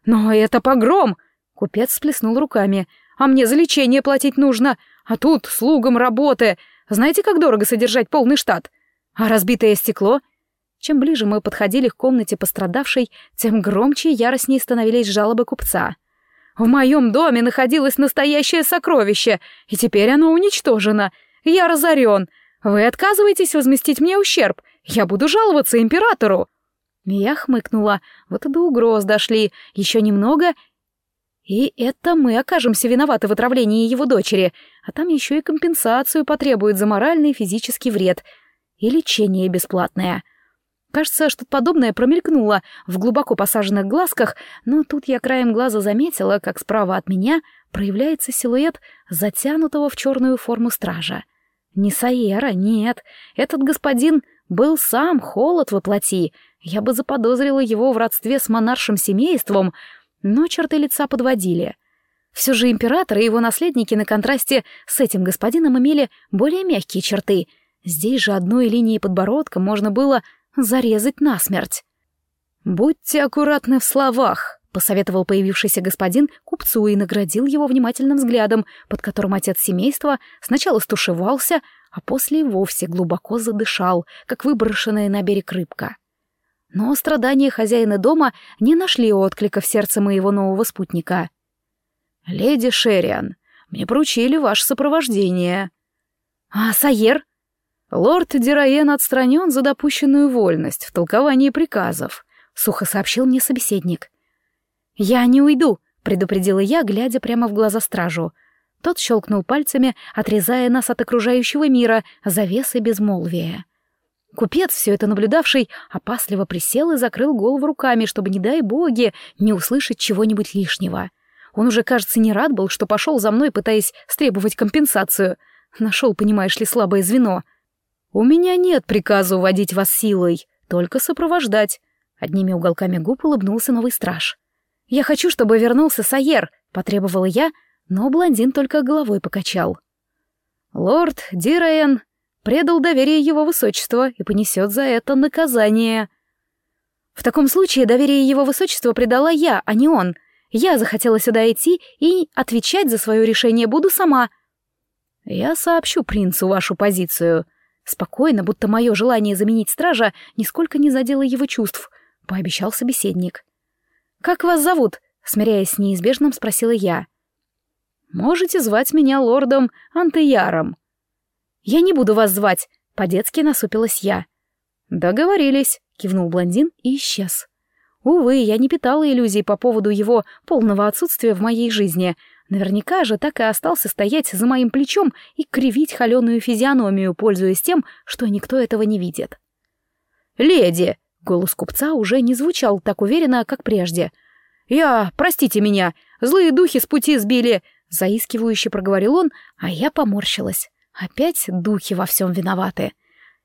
«Но это погром!» — купец сплеснул руками. «А мне за лечение платить нужно, а тут слугам работы. Знаете, как дорого содержать полный штат? А разбитое стекло? Чем ближе мы подходили к комнате пострадавшей, тем громче и яростнее становились жалобы купца. В моем доме находилось настоящее сокровище, и теперь оно уничтожено. Я разорен. Вы отказываетесь возместить мне ущерб. Я буду жаловаться императору. Я хмыкнула. Вот и до угроз дошли. Еще немного, и это мы окажемся виноваты в отравлении его дочери, а там еще и компенсацию потребуют за моральный и физический вред. И лечение бесплатное. Кажется, что-то подобное промелькнуло в глубоко посаженных глазках, но тут я краем глаза заметила, как справа от меня проявляется силуэт затянутого в черную форму стража. Не Саера, нет, этот господин был сам холод воплоти. Я бы заподозрила его в родстве с монаршим семейством — но черты лица подводили. Все же император и его наследники на контрасте с этим господином имели более мягкие черты. Здесь же одной линией подбородка можно было зарезать насмерть. «Будьте аккуратны в словах», — посоветовал появившийся господин купцу и наградил его внимательным взглядом, под которым отец семейства сначала стушевался, а после вовсе глубоко задышал, как выброшенная на берег рыбка. Но страдания хозяина дома не нашли отклика в сердце моего нового спутника. «Леди Шериан, мне поручили ваше сопровождение». «А Саер?» «Лорд Дираен отстранен за допущенную вольность в толковании приказов», — сухо сообщил мне собеседник. «Я не уйду», — предупредила я, глядя прямо в глаза стражу. Тот щелкнул пальцами, отрезая нас от окружающего мира, завесой безмолвия. Купец, все это наблюдавший, опасливо присел и закрыл голову руками, чтобы, не дай боги, не услышать чего-нибудь лишнего. Он уже, кажется, не рад был, что пошел за мной, пытаясь стребовать компенсацию. Нашел, понимаешь ли, слабое звено. «У меня нет приказа уводить вас силой, только сопровождать», — одними уголками губ улыбнулся новый страж. «Я хочу, чтобы вернулся Саер», — потребовала я, но блондин только головой покачал. «Лорд Дираен предал доверие его высочества и понесет за это наказание. В таком случае доверие его высочества предала я, а не он. Я захотела сюда идти и отвечать за свое решение буду сама. Я сообщу принцу вашу позицию. Спокойно, будто мое желание заменить стража нисколько не задело его чувств, пообещал собеседник. «Как вас зовут?» — смиряясь с неизбежным, спросила я. «Можете звать меня лордом Антеяром», «Я не буду вас звать», — по-детски насупилась я. «Договорились», — кивнул блондин и исчез. Увы, я не питала иллюзий по поводу его полного отсутствия в моей жизни. Наверняка же так и остался стоять за моим плечом и кривить холеную физиономию, пользуясь тем, что никто этого не видит. «Леди!» — голос купца уже не звучал так уверенно, как прежде. «Я... Простите меня! Злые духи с пути сбили!» — заискивающе проговорил он, а я поморщилась. Опять духи во всем виноваты.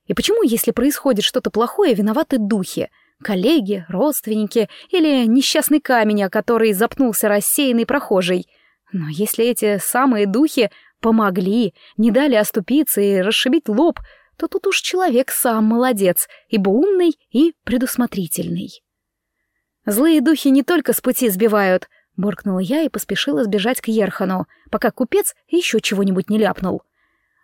И почему, если происходит что-то плохое, виноваты духи? Коллеги, родственники или несчастный камень, о который запнулся рассеянный прохожий? Но если эти самые духи помогли, не дали оступиться и расшибить лоб, то тут уж человек сам молодец, ибо умный и предусмотрительный. «Злые духи не только с пути сбивают», — буркнула я и поспешила сбежать к Ерхану, пока купец еще чего-нибудь не ляпнул.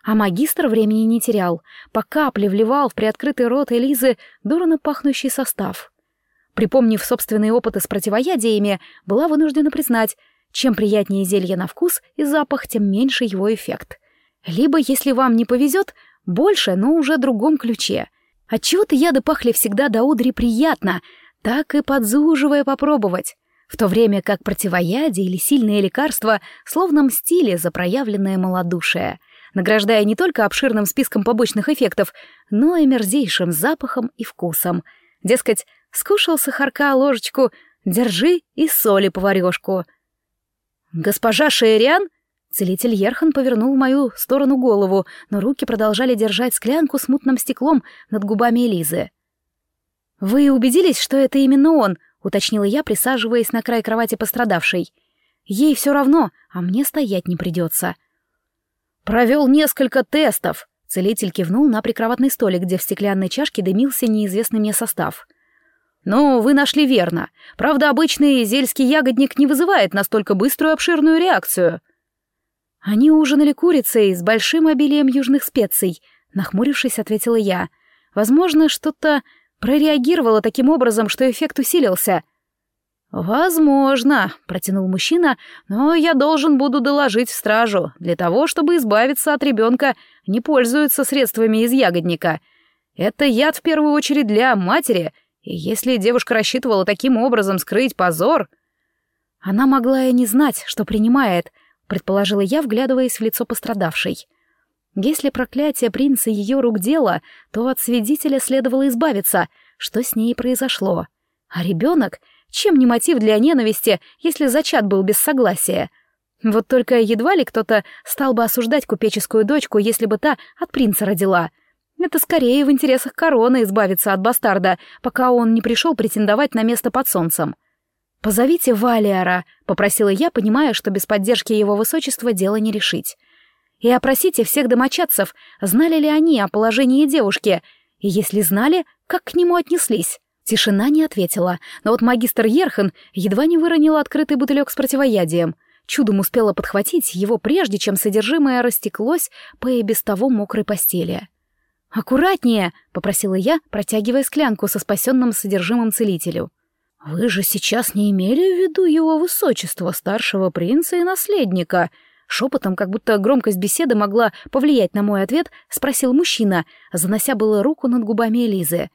А магистр времени не терял, по капле вливал в приоткрытый рот Элизы дурно пахнущий состав. Припомнив собственные опыты с противоядиями, была вынуждена признать, чем приятнее зелье на вкус и запах, тем меньше его эффект. Либо, если вам не повезет, больше, но уже другом ключе. Отчего-то яды пахли всегда до удри приятно, так и подзуживая попробовать в то время как противоядие или сильные лекарства словно мстили за проявленное малодушие — награждая не только обширным списком побочных эффектов, но и мерзейшим запахом и вкусом. Дескать, скушал сахарка ложечку, держи и соли поварёшку. «Госпожа Шериан?» Целитель Ерхан повернул в мою сторону голову, но руки продолжали держать склянку с мутным стеклом над губами Элизы. «Вы убедились, что это именно он?» — уточнила я, присаживаясь на край кровати пострадавшей. «Ей все равно, а мне стоять не придется. «Провел несколько тестов», — целитель кивнул на прикроватный столик, где в стеклянной чашке дымился неизвестный мне состав. «Ну, вы нашли верно. Правда, обычный зельский ягодник не вызывает настолько быструю обширную реакцию». «Они ужинали курицей с большим обилием южных специй», — нахмурившись, ответила я. Возможно, что-то прореагировало таким образом, что эффект усилился. «Возможно», — протянул мужчина, «но я должен буду доложить в стражу. Для того, чтобы избавиться от ребенка, не пользуются средствами из ягодника. Это яд в первую очередь для матери, и если девушка рассчитывала таким образом скрыть позор...» Она могла и не знать, что принимает, предположила я, вглядываясь в лицо пострадавшей. Если проклятие принца ее рук дело, то от свидетеля следовало избавиться, что с ней произошло. А ребенок чем не мотив для ненависти, если зачат был без согласия? Вот только едва ли кто-то стал бы осуждать купеческую дочку, если бы та от принца родила. Это скорее в интересах короны избавиться от бастарда, пока он не пришел претендовать на место под солнцем. «Позовите Валиара», — попросила я, понимая, что без поддержки его высочества дело не решить. «И опросите всех домочадцев, знали ли они о положении девушки, и если знали, как к нему отнеслись». Тишина не ответила, но вот магистр Ерхан едва не выронил открытый бутылек с противоядием. Чудом успела подхватить его, прежде чем содержимое растеклось по и без того мокрой постели. «Аккуратнее!» — попросила я, протягивая склянку со спасенным содержимым целителю. «Вы же сейчас не имели в виду его высочество, старшего принца и наследника?» Шепотом, как будто громкость беседы могла повлиять на мой ответ, спросил мужчина, занося было руку над губами Элизы.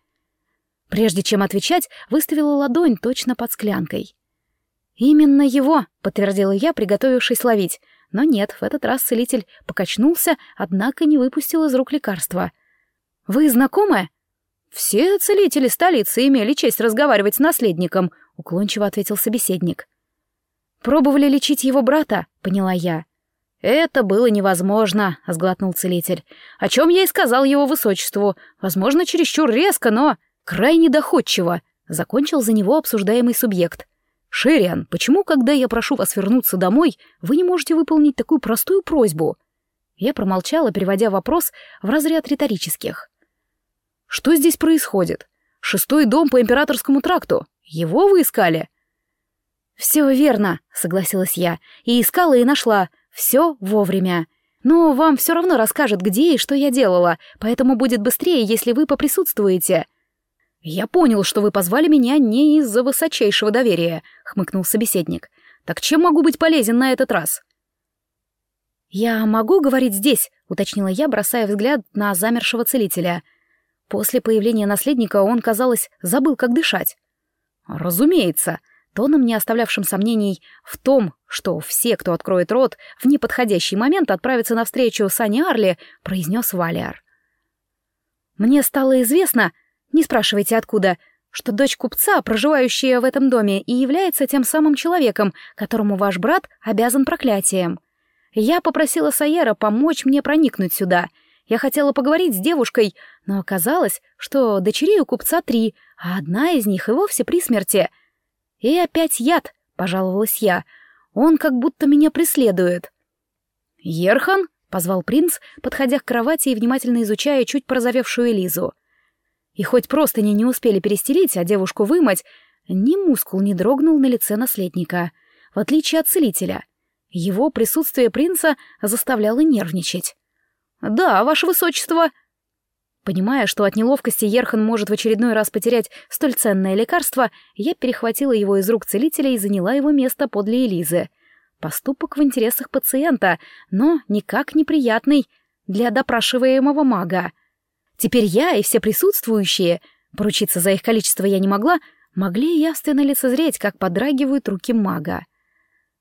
Прежде чем отвечать, выставила ладонь точно под склянкой. «Именно его», — подтвердила я, приготовившись ловить. Но нет, в этот раз целитель покачнулся, однако не выпустил из рук лекарства. «Вы знакомы?» «Все целители столицы имели честь разговаривать с наследником», — уклончиво ответил собеседник. «Пробовали лечить его брата», — поняла я. «Это было невозможно», — сглотнул целитель. «О чем я и сказал его высочеству. Возможно, чересчур резко, но...» Крайне доходчиво, закончил за него обсуждаемый субъект. «Шериан, почему, когда я прошу вас вернуться домой, вы не можете выполнить такую простую просьбу?» Я промолчала, переводя вопрос в разряд риторических. «Что здесь происходит? Шестой дом по императорскому тракту. Его вы искали?» «Все верно», — согласилась я, и искала и нашла. Все вовремя. Но вам все равно расскажет, где и что я делала, поэтому будет быстрее, если вы поприсутствуете. «Я понял, что вы позвали меня не из-за высочайшего доверия», — хмыкнул собеседник. «Так чем могу быть полезен на этот раз?» «Я могу говорить здесь», — уточнила я, бросая взгляд на замершего целителя. После появления наследника он, казалось, забыл, как дышать. «Разумеется», тоном, не оставлявшим сомнений в том, что все, кто откроет рот, в неподходящий момент отправятся навстречу Сане Арли, произнес Валиар. «Мне стало известно», не спрашивайте откуда, что дочь купца, проживающая в этом доме, и является тем самым человеком, которому ваш брат обязан проклятием. Я попросила Сайера помочь мне проникнуть сюда. Я хотела поговорить с девушкой, но оказалось, что дочерей у купца три, а одна из них и вовсе при смерти. И опять яд, пожаловалась я. Он как будто меня преследует. «Ерхан?» — позвал принц, подходя к кровати и внимательно изучая чуть порозовевшую Элизу. И хоть просто не не успели перестелить, а девушку вымыть, ни мускул не дрогнул на лице наследника, в отличие от целителя. Его присутствие принца заставляло нервничать. «Да, ваше высочество!» Понимая, что от неловкости Ерхан может в очередной раз потерять столь ценное лекарство, я перехватила его из рук целителя и заняла его место подле Элизы. Поступок в интересах пациента, но никак неприятный для допрашиваемого мага — Теперь я и все присутствующие, поручиться за их количество я не могла, могли явственно лицезреть, как подрагивают руки мага.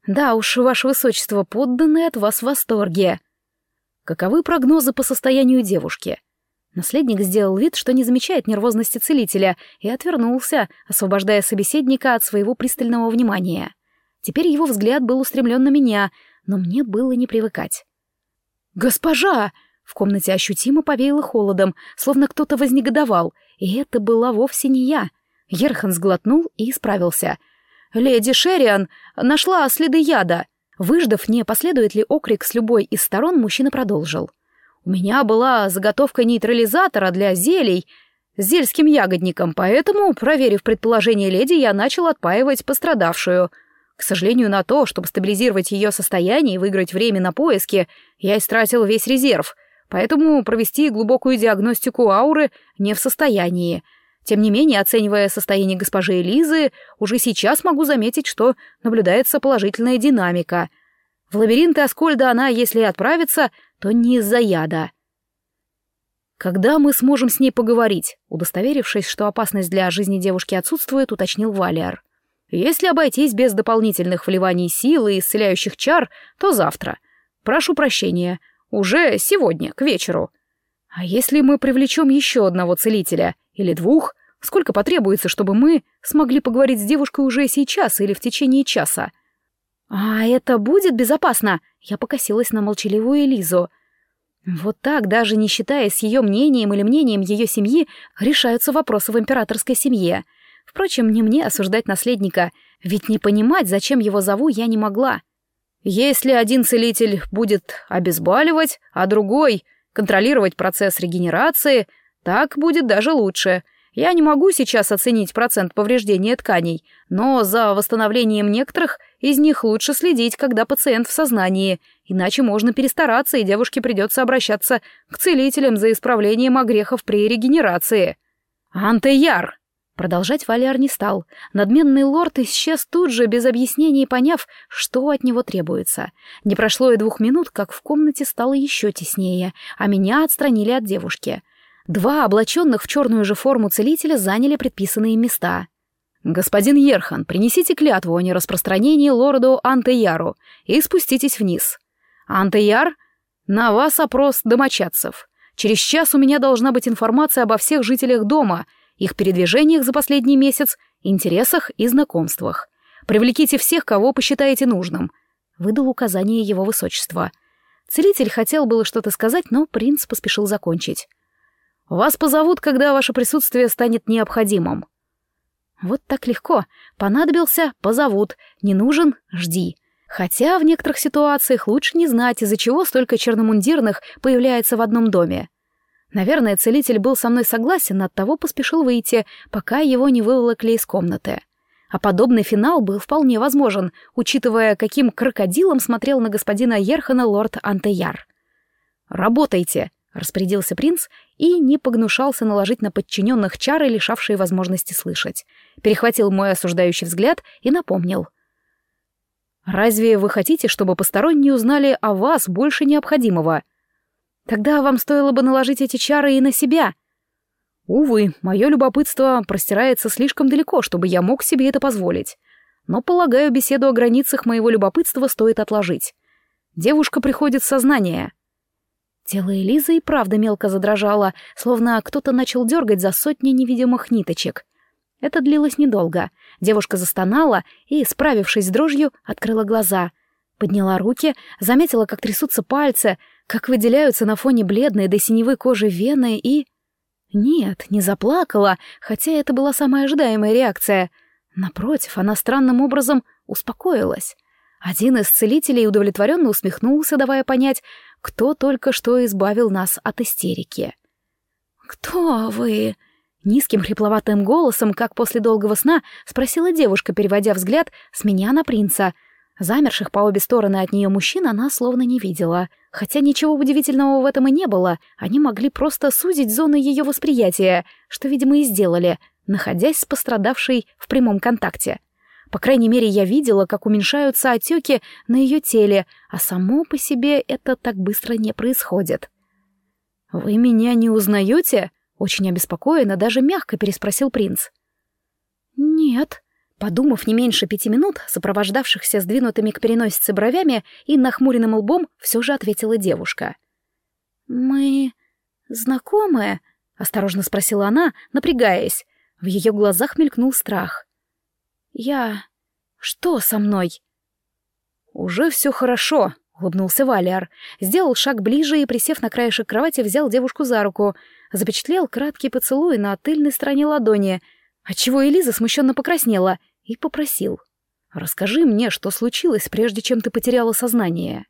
Да уж, ваше высочество, подданные от вас в восторге. Каковы прогнозы по состоянию девушки? Наследник сделал вид, что не замечает нервозности целителя, и отвернулся, освобождая собеседника от своего пристального внимания. Теперь его взгляд был устремлен на меня, но мне было не привыкать. «Госпожа!» В комнате ощутимо повеяло холодом, словно кто-то вознегодовал, и это была вовсе не я. Ерхан сглотнул и исправился. «Леди Шериан нашла следы яда». Выждав, не последует ли окрик с любой из сторон, мужчина продолжил. «У меня была заготовка нейтрализатора для зелий с зельским ягодником, поэтому, проверив предположение леди, я начал отпаивать пострадавшую. К сожалению, на то, чтобы стабилизировать ее состояние и выиграть время на поиски, я истратил весь резерв — поэтому провести глубокую диагностику ауры не в состоянии. Тем не менее, оценивая состояние госпожи Элизы, уже сейчас могу заметить, что наблюдается положительная динамика. В лабиринты Аскольда она, если отправится, то не из-за яда. «Когда мы сможем с ней поговорить?» Удостоверившись, что опасность для жизни девушки отсутствует, уточнил Валиар. «Если обойтись без дополнительных вливаний силы и исцеляющих чар, то завтра. Прошу прощения, уже сегодня, к вечеру. А если мы привлечем еще одного целителя? Или двух? Сколько потребуется, чтобы мы смогли поговорить с девушкой уже сейчас или в течение часа? А это будет безопасно? Я покосилась на молчаливую Элизу. Вот так, даже не считаясь ее мнением или мнением ее семьи, решаются вопросы в императорской семье. Впрочем, не мне осуждать наследника, ведь не понимать, зачем его зову, я не могла. Если один целитель будет обезболивать, а другой контролировать процесс регенерации, так будет даже лучше. Я не могу сейчас оценить процент повреждения тканей, но за восстановлением некоторых из них лучше следить, когда пациент в сознании, иначе можно перестараться, и девушке придется обращаться к целителям за исправлением огрехов при регенерации. «Антеяр!» Продолжать Валиар не стал. Надменный лорд исчез тут же, без объяснений, поняв, что от него требуется. Не прошло и двух минут, как в комнате стало еще теснее, а меня отстранили от девушки. Два облаченных в черную же форму целителя заняли предписанные места. «Господин Ерхан, принесите клятву о нераспространении лорду Антеяру и спуститесь вниз. Антеяр, на вас опрос домочадцев. Через час у меня должна быть информация обо всех жителях дома — их передвижениях за последний месяц, интересах и знакомствах. Привлеките всех, кого посчитаете нужным», — выдал указание его высочества. Целитель хотел было что-то сказать, но принц поспешил закончить. «Вас позовут, когда ваше присутствие станет необходимым». Вот так легко. Понадобился — позовут. Не нужен — жди. Хотя в некоторых ситуациях лучше не знать, из-за чего столько черномундирных появляется в одном доме. Наверное, целитель был со мной согласен, оттого поспешил выйти, пока его не выволокли из комнаты. А подобный финал был вполне возможен, учитывая, каким крокодилом смотрел на господина Ерхана лорд Антеяр. «Работайте!» — распорядился принц и не погнушался наложить на подчиненных чары, лишавшие возможности слышать. Перехватил мой осуждающий взгляд и напомнил. «Разве вы хотите, чтобы посторонние узнали о вас больше необходимого?» Тогда вам стоило бы наложить эти чары и на себя. Увы, мое любопытство простирается слишком далеко, чтобы я мог себе это позволить. Но, полагаю, беседу о границах моего любопытства стоит отложить. Девушка приходит в сознание. Тело Элизы и правда мелко задрожало, словно кто-то начал дергать за сотни невидимых ниточек. Это длилось недолго. Девушка застонала и, справившись с дрожью, открыла глаза. Подняла руки, заметила, как трясутся пальцы — как выделяются на фоне бледной до синевы кожи вены и... Нет, не заплакала, хотя это была самая ожидаемая реакция. Напротив, она странным образом успокоилась. Один из целителей удовлетворенно усмехнулся, давая понять, кто только что избавил нас от истерики. «Кто вы?» Низким хрипловатым голосом, как после долгого сна, спросила девушка, переводя взгляд с меня на принца — Замерших по обе стороны от нее мужчин она словно не видела. Хотя ничего удивительного в этом и не было. Они могли просто сузить зоны ее восприятия, что, видимо, и сделали, находясь с пострадавшей в прямом контакте. По крайней мере, я видела, как уменьшаются отеки на ее теле, а само по себе это так быстро не происходит. «Вы меня не узнаете?» — очень обеспокоенно, даже мягко переспросил принц. «Нет», Подумав не меньше пяти минут, сопровождавшихся сдвинутыми к переносице бровями и нахмуренным лбом, все же ответила девушка. «Мы знакомые?» — осторожно спросила она, напрягаясь. В ее глазах мелькнул страх. «Я... что со мной?» «Уже все хорошо», — улыбнулся Валиар. Сделал шаг ближе и, присев на краешек кровати, взял девушку за руку. Запечатлел краткий поцелуй на тыльной стороне ладони — отчего Элиза смущенно покраснела, и попросил. «Расскажи мне, что случилось, прежде чем ты потеряла сознание».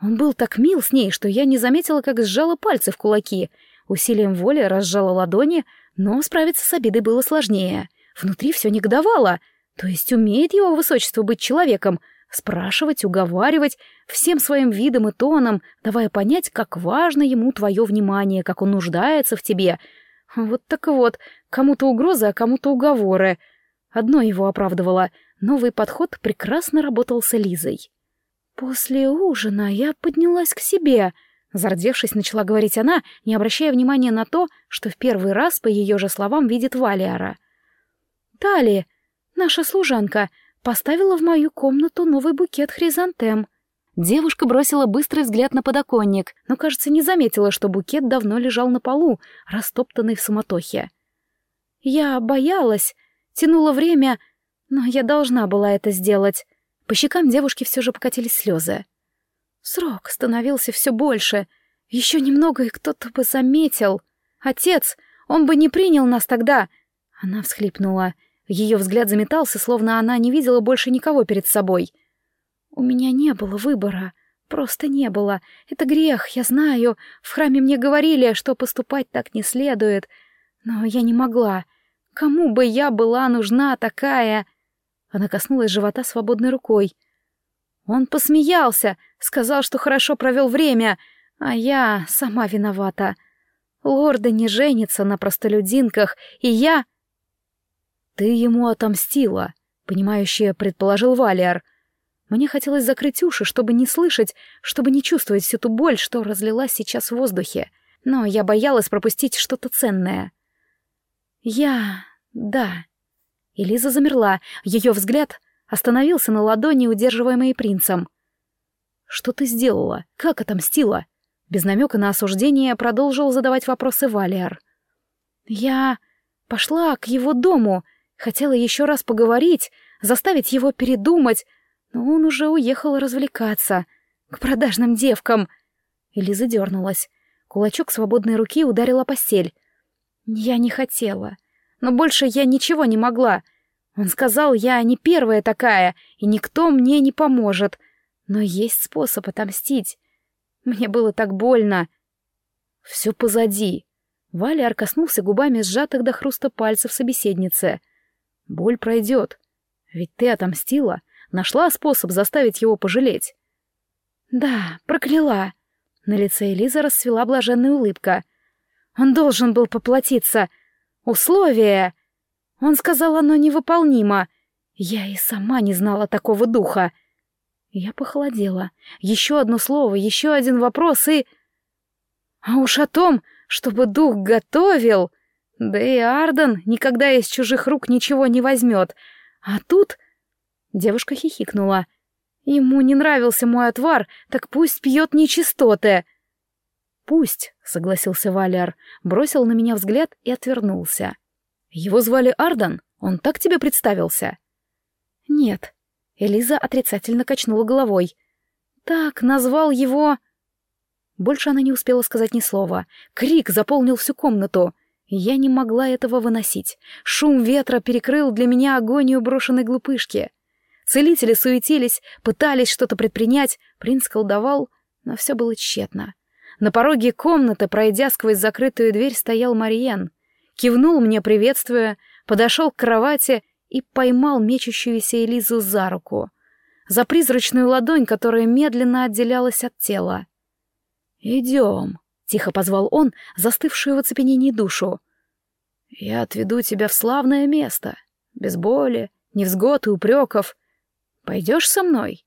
Он был так мил с ней, что я не заметила, как сжала пальцы в кулаки. Усилием воли разжала ладони, но справиться с обидой было сложнее. Внутри все негодовало. То есть умеет его высочество быть человеком, спрашивать, уговаривать, всем своим видом и тоном, давая понять, как важно ему твое внимание, как он нуждается в тебе. Вот так вот, кому-то угрозы, а кому-то уговоры. Одно его оправдывало — новый подход прекрасно работал с Элизой. «После ужина я поднялась к себе», — зардевшись, начала говорить она, не обращая внимания на то, что в первый раз, по ее же словам, видит Валиара. «Тали, наша служанка, поставила в мою комнату новый букет хризантем». Девушка бросила быстрый взгляд на подоконник, но, кажется, не заметила, что букет давно лежал на полу, растоптанный в суматохе. Я боялась, тянула время, но я должна была это сделать. По щекам девушки все же покатились слезы. Срок становился все больше. Еще немного, и кто-то бы заметил. Отец, он бы не принял нас тогда. Она всхлипнула. Ее взгляд заметался, словно она не видела больше никого перед собой. У меня не было выбора. Просто не было. Это грех, я знаю. В храме мне говорили, что поступать так не следует. Но я не могла. Кому бы я была нужна такая? Она коснулась живота свободной рукой. Он посмеялся, сказал, что хорошо провел время, а я сама виновата. Лорды не женятся на простолюдинках, и я... «Ты ему отомстила», — понимающе предположил Валиар. Мне хотелось закрыть уши, чтобы не слышать, чтобы не чувствовать всю ту боль, что разлилась сейчас в воздухе. Но я боялась пропустить что-то ценное. «Я... да». Элиза замерла, ее взгляд остановился на ладони, удерживаемой принцем. «Что ты сделала? Как отомстила?» Без намека на осуждение продолжил задавать вопросы Валиар. «Я пошла к его дому», Хотела еще раз поговорить, заставить его передумать, но он уже уехал развлекаться. К продажным девкам. Элиза дернулась. Кулачок свободной руки ударила постель. Я не хотела. Но больше я ничего не могла. Он сказал, я не первая такая, и никто мне не поможет. Но есть способ отомстить. Мне было так больно. Все позади. Валяр коснулся губами сжатых до хруста пальцев собеседницы — Боль пройдет. Ведь ты отомстила, нашла способ заставить его пожалеть. Да, прокляла. На лице Элизы расцвела блаженная улыбка. Он должен был поплатиться. Условие. Он сказал, оно невыполнимо. Я и сама не знала такого духа. Я похолодела. Еще одно слово, еще один вопрос и... А уж о том, чтобы дух готовил... Да и Арден никогда из чужих рук ничего не возьмет. А тут... Девушка хихикнула. Ему не нравился мой отвар, так пусть пьет нечистоты. Пусть, согласился Валер, бросил на меня взгляд и отвернулся. Его звали Арден? Он так тебе представился? Нет. Элиза отрицательно качнула головой. Так, назвал его... Больше она не успела сказать ни слова. Крик заполнил всю комнату — я не могла этого выносить. Шум ветра перекрыл для меня агонию брошенной глупышки. Целители суетились, пытались что-то предпринять, принц колдовал, но все было тщетно. На пороге комнаты, пройдя сквозь закрытую дверь, стоял Мариен. Кивнул мне, приветствуя, подошел к кровати и поймал мечущуюся Элизу за руку. За призрачную ладонь, которая медленно отделялась от тела. «Идем», — тихо позвал он, застывшую в оцепенении душу. «Я отведу тебя в славное место, без боли, невзгод и упреков. Пойдешь со мной?»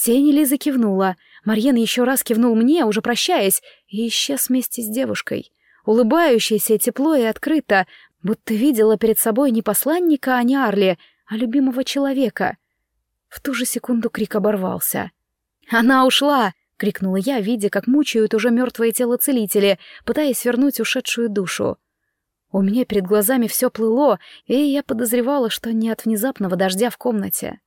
Тень Лиза кивнула. Марьен еще раз кивнул мне, уже прощаясь, и исчез вместе с девушкой. Улыбающаяся тепло и открыто, будто видела перед собой не посланника, а Арли, а любимого человека. В ту же секунду крик оборвался. «Она ушла!» — крикнула я, видя, как мучают уже мертвое тело целители, пытаясь вернуть ушедшую душу. У меня перед глазами все плыло, и я подозревала, что не от внезапного дождя в комнате.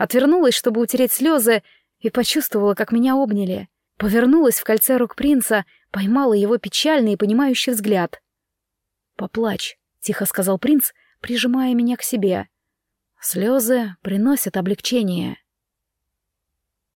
Отвернулась, чтобы утереть слезы, и почувствовала, как меня обняли. Повернулась в кольце рук принца, поймала его печальный и понимающий взгляд. «Поплачь», — тихо сказал принц, прижимая меня к себе. «Слезы приносят облегчение».